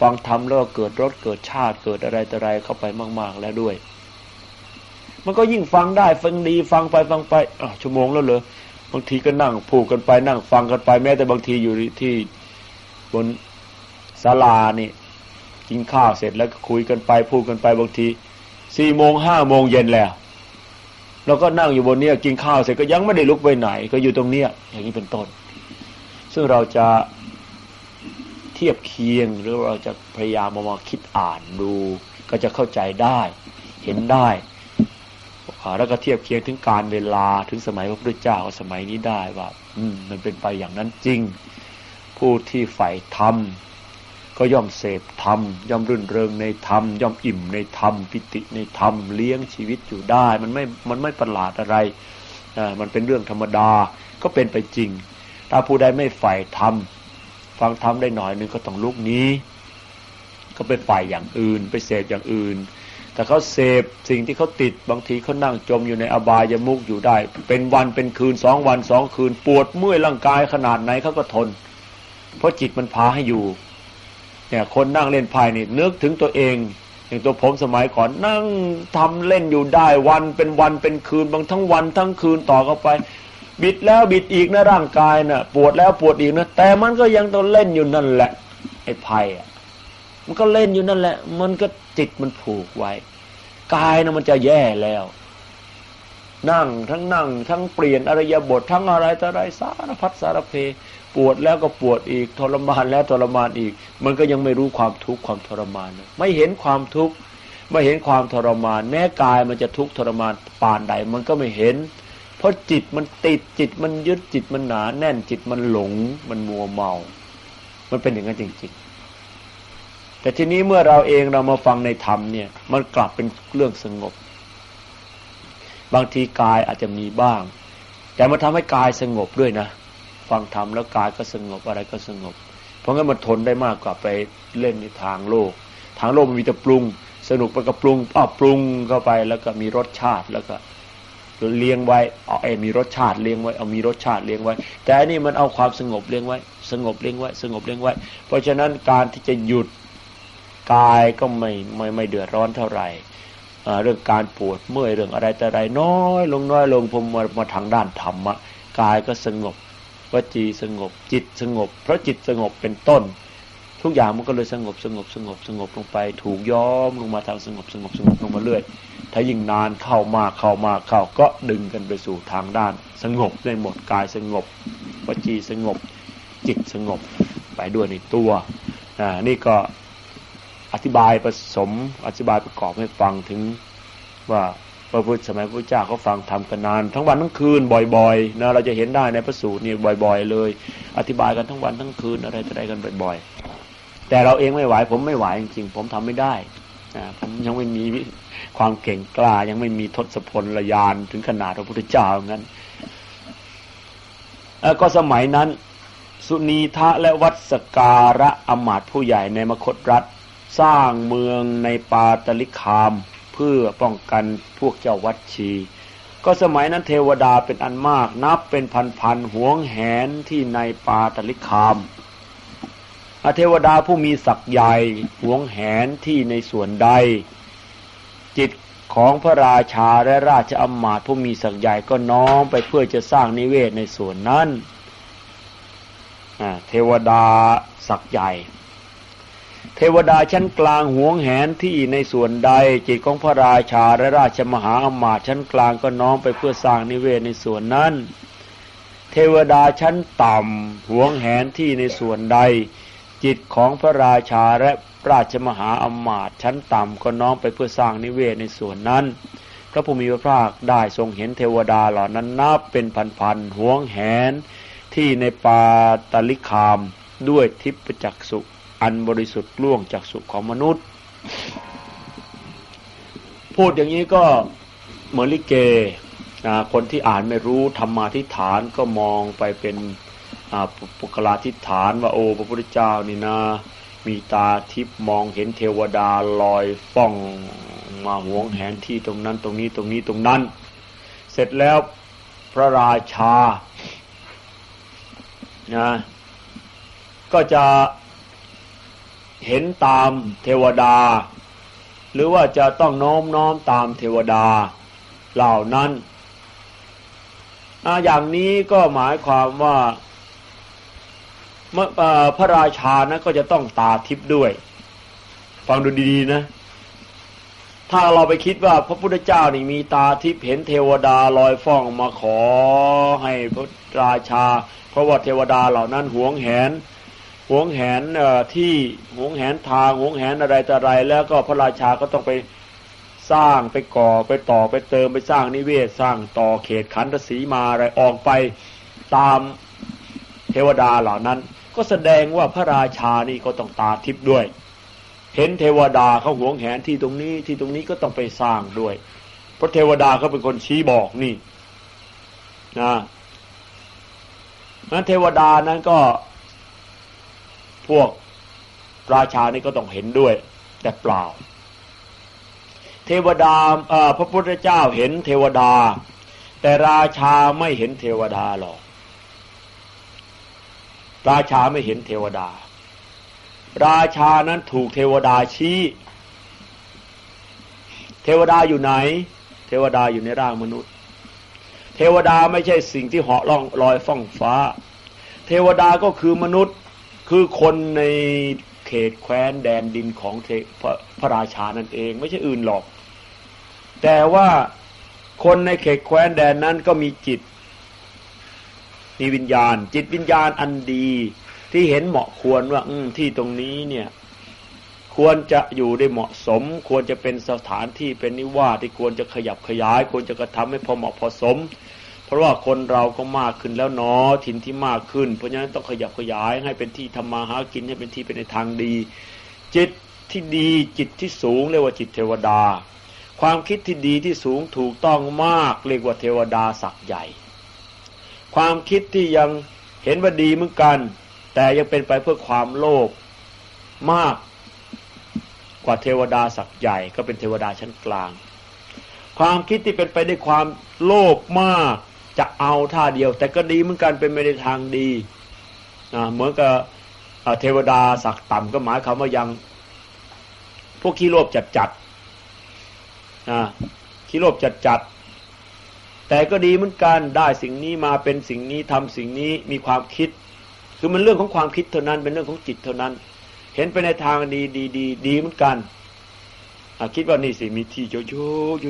ฟังธรรมแล้วเกิดรสเกิดชาติเกิดอะไรแต่อะไรเข้าไปมาก ๆ แล้วด้วย มันก็ยิ่งฟังได้ฟังดีฟังไปฟังไปอะชั่วโมงแล้วเลยบางทีก็นั่งพูดกันไปนั่ง ฟังกันไปแม้แต่บางทีอยู่ที่บนศาลานี่กินข้าวเสร็จแล้วก็คุยกันไปพูดกันไปบางทีสี่โมงห้าโมงเย็นแล้วเราก็นั่งอยู่บนนี้กินข้าวเสร็จก็ยังไม่ได้ลุกไปไหน ก็อยู่ตรงเนี้ยอย่างนี้เป็นต้น ซึ่งเราจะ เทียบเคียง หรือเราจะพยายามมาคิดอ่านดู ก็จะเข้าใจได้ เห็นได้แล้วก็เทียบเคียงถึงการเวลาถึงสมัยพระพุทธเจ้าสมัยนี้ได้ว่า อืมมันเป็นไปอย่างนั้นจริง ผู้ที่ใฝ่ธรรมก็ย่อมเสพธรรมย่อมรื่นเริงในธรรมย่อมอิ่มในธรรมปิติในธรรมเลี้ยงชีวิตอยู่ได้ มันไม่มันไม่ประหลาดอะไรอ่มันเป็นเรื่องธรรมดาก็เป็นไปจริง ถ้าผู้ใดไม่ใฝ่ธรรม ฟังธรรมได้หน่อยนึงก็ต้องลุกนี้ ก็ไปฝ่ายอย่างอื่น ไปเสพอย่างอื่น แต่เขาเสพสิ่งที่เขาติดบางทีเขานั่งจมอยู่ในอบายมุกอยู่ได้ เป็นวันเป็นคืนสองวันสองคืน ปวดเมื่อยร่างกายขนาดไหนเขาก็ทน เพราะจิตมันพาให้อยู่เนี่ยคนนั่งเล่นไพ่นี่นึกถึงตัวเองอย่างตัวผมสมัยก่อนนั่งทำเล่นอยู่ได้วันเป็นวันเป็นคืนบางทั้งวันทั้งคืนต่อเข้าไป บิดแล้วบิดอีกนะร่างกายนะ่ะ ปวดแล้วปวดอีกนะแต่มันก็ยังต้องเล่นอยู่นั่นแหละ ไอ้ไพ่อะมันก็เล่นอยู่นั่นแหละ มันก็จิตมันผูกไว้ กายนะมันจะแย่แล้ว นั่งทั้งนั่ง ทั้งเปลี่ยนอริยบททั้งอะไรต่ออะไรสารพัดสารเพ ปวดแล้วก็ปวดอีกทรมานแล้วทรมานอีก มันก็ยังไม่รู้ความทุกข์ความทรมานไม่เห็นความทุกข์ไม่เห็นความทรมาน แม้กายมันจะทุกข์ทรมานปานใด มันก็ไม่เห็น ราะจิตมันติดจิตมันยึดจิตมันหนาแน่นจิตมันหลง มันมัวเมา มันเป็นอย่างนั้นจริงๆ แต่ทีนี้เมื่อเราเองเรามาฟังในธรรมเนี่ย มันกลับเป็นเรื่องสงบ บางทีกายอาจจะมีบ้าง แต่มันทำให้กายสงบด้วยนะ ฟังธรรมแล้วกายก็สงบอะไรก็สงบ เพราะงั้นมันทนได้มากกว่าไปเล่นในทางโลก ทางโลกมันมีแต่ปรุง สนุกไปกับปรุงอ้าปรุงเข้าไปแล้วก็มีรสชาติแล้วก็ เลี้ยงไว้เอาไอ้มีรสชาติเลี้ยงไว้เอามีรสชาติเลี้ยงไว้ แต่อันนี้มันเอาความสงบเลี้ยงไว้ สงบเลี้ยงไว้ สงบเลี้ยงไว้ เพราะฉะนั้นการที่จะหยุดกายก็ไม่ไม่ไม่เดือดร้อนเท่าไหร่เรื่องการปวดเมื่อยเรื่องอะไรแต่ไรน้อยลงน้อยลงผมมามาทางด้านธรรมะกายก็สงบวจีสงบจิตสงบ เพราะจิตสงบเป็นต้น ทุกอย่างมันก็เลยสงบสงบสงบสงบลงไป ถูกย้อมลงมาทางสงบสงบสงบลงมาเรื่อย ถ้ายิ่งนานเข้ามาเข้ามาเข้าก็ดึงกันไปสู่ทางด้าน สงบได้หมดกายสงบวจีสงบจิตสงบไปด้วยในตัวอ่านี่ก็อธิบายผสมอธิบายประกอบให้ฟังถึงว่าพระพุทธสมัยพระเจ้าเขาฟังทำกันนาน ทั้งวันทั้งคืนบ่อยๆนะเราจะเห็นได้ในพระสูตรนี่บ่อย ๆ เลย อธิบายกันทั้งวันทั้งคืนอะไรอะไรกันบ่อย ๆ แต่เราเองไม่ไหวผมไม่ไหวจริงๆผมทำไม่ได้ ผมยังไม่มีความเก่งกล้า ยังไม่มีทศพลระยานถึงขนาดพระพุทธเจ้างั้นก็สมัยนั้น สุนีทะและวัดสการะอมาตผู้ใหญ่ในมคตรัฐ สร้างเมืองในปาตลิคามเพื่อป้องกันพวกเจ้าวัดชี ก็สมัยนั้นเทวดาเป็นอันมากนับเป็นพันๆหวงแหนที่ในปาตลิคาม อเทวดาผู้มีศักย์ใหญ่หวงแหนที่ในส่วนใด จิตของพระราชาและราชอมาตย์ผู้มีศักย์ใหญ่ก็น้อมไปเพื่อจะสร้างนิเวศในส่วนนั้นเทวดาศักย์ใหญ่ เทวดาชั้นกลางหวงแหนที่ในส่วนใด จิตของพระราชาและราชมหาอมาตย์ชั้นกลางก็น้อมไปเพื่อสร้างนิเวศในส่วนนั้น เทวดาชั้นต่ำหวงแหนที่ในส่วนใด จิตของพระราชาและราชมหาอมาตย์ชั้นต่ำก็น้อมไปเพื่อสร้างนิเวศในส่วนนั้น พระภูมิพระภาคได้ทรงเห็นเทวดาเหล่านั้นนับเป็นพันๆห่วงแหน ที่ในปาตลิคามด้วยทิพจักสุอันบริสุทธิ์ล่วงจากสุของมนุษย์ พูดอย่างนี้ก็เหมือนลิเกคนที่อ่านไม่รู้ธรรมาทิฐานก็มองไปเป็น ปุกลาทิฐานว่าโอ้พระพุทธเจ้านี่นะ มีตาทิพมองเห็นเทวดาลอยฟ้องมาหวงแหนที่ตรงนั้นตรงนี้ตรงนี้ตรงนั้น เสร็จแล้วพระราชานะก็จะเห็นตามเทวดา หรือว่าจะต้องโน้มน้อมตามเทวดาเหล่านั้น อย่างนี้ก็หมายความว่า พระราชานะก็จะต้องตาทิพย์ด้วย ฟังดูดีๆนะ ถ้าเราไปคิดว่าพระพุทธเจ้านี่มีตาทิพย์เห็นเทวดาลอยฟ้องมาขอให้พระราชา เพราะว่าเทวดาเหล่านั้นหวงแหนหวงแหนที่หวงแหนทางหวงแหนอะไรแต่ไร แล้วก็พระราชาก็ต้องไปสร้างไปก่อไปต่อไปเติมไปสร้างนิเวศสร้างต่อเขตขันธสีมาอะไรออกไปตามเทวดาเหล่านั้น ก็แสดงว่าพระราชานี่ก็ต้องตาทิพย์ด้วย เห็นเทวดาเขาหวงแหนที่ตรงนี้ที่ตรงนี้ก็ต้องไปสร้างด้วย เพราะเทวดาเขาเป็นคนชี้บอกนี่นะนั้นเทวดานั้นก็ พวกราชานี่ก็ต้องเห็นด้วย แต่เปล่า เทวดาพระพุทธเจ้าเห็นเทวดา แต่ราชาไม่เห็นเทวดาหรอก ราชาไม่เห็นเทวดา ราชานั้นถูกเทวดาชี้ เทวดาอยู่ไหน เทวดาอยู่ในร่างมนุษย์ เทวดาไม่ใช่สิ่งที่เหาะล่องลอยฟ่องฟ้า เทวดาก็คือมนุษย์คือคนในเขตแคว้นแดนดินของพระพระราชานั่นเอง ไม่ใช่อื่นหรอก แต่ว่าคนในเขตแคว้นแดนนั้นก็มีจิต มีวิญญาณ จิตวิญญาณอันดี ที่เห็นเหมาะควรว่าอที่ตรงนี้เนี่ยควรจะอยู่ได้เหมาะสม ควรจะเป็นสถานที่เป็นนิวาสที่ควรจะขยับขยาย ควรจะกระทำให้พอเหมาะพอสม เพราะว่าคนเราก็มากขึ้นแล้วเนาะถิ่นที่มากขึ้น เพราะฉะนั้นต้องขยับขยายให้เป็นที่ทำมาหากินให้เป็นที่เป็นในทางดี จิตที่ดีจิตที่สูงเรียกว่าจิตเทวดา ความคิดที่ดีที่สูงถูกต้องมากเรียกว่าเทวดาศักย์ใหญ่ ความคิดที่ยังเห็นว่าดีเหมือนกัน แต่ยังเป็นไปเพื่อความโลภมากกว่าเทวดาศักย์ใหญ่ก็เป็นเทวดาชั้นกลาง ความคิดที่เป็นไปด้วยความโลภมากจะเอาท่าเดียว แต่ก็ดีเหมือนกันเป็นไปในทางดีเหมือนกับเทวดาศักย์ต่ำก็หมายความว่ายัง พวกขี้โลภจัดจัดขี้โลภจัดจัด แต่ก็ดีเหมือนกันได้สิ่งนี้มาเป็นสิ่งนี้ทำสิ่งนี้มีความคิด คือมันเรื่องของความคิดเท่านั้น เป็นเรื่องของจิตเท่านั้น เห็นไปในทางดีดีดีดีเหมือนกันคิดว่านี่สิมีที่เยอะๆเ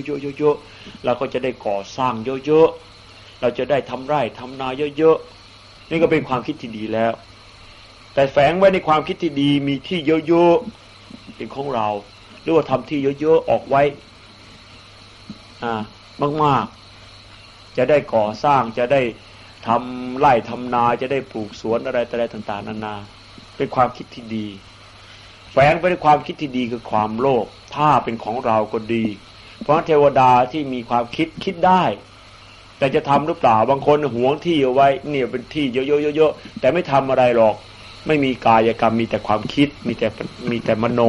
ยอะๆเยอะเราก็จะได้ก่อสร้างเยอะๆเราจะได้ทำไร่ทำนาเยอะๆนี่ก็เป็นความคิดที่ดีแล้ว แต่แฝงไว้ในความคิดที่ดีมีที่เยอะๆเป็นของเรา หรือว่าทำที่เยอะๆออกไว้ อ่ามากๆ จะได้ก่อสร้างจะได้ทำไร่ทำนาจะได้ปลูกสวนอะไรอะไรต่าง ๆ นานา เป็นความคิดที่ดีแฝงไปด้วยความคิดที่ดีคือความโลภถ้าเป็นของเราก็ดี เพราะเทวดาที่มีความคิดคิดได้ แต่จะทำหรือเปล่าบางคนหวงที่เอาไว้เนี่ยเป็นที่เยอะๆๆแต่ไม่ทำอะไรหรอก ไม่มีกายกรรมมีแต่ความคิดมีแต่มีแต่มโน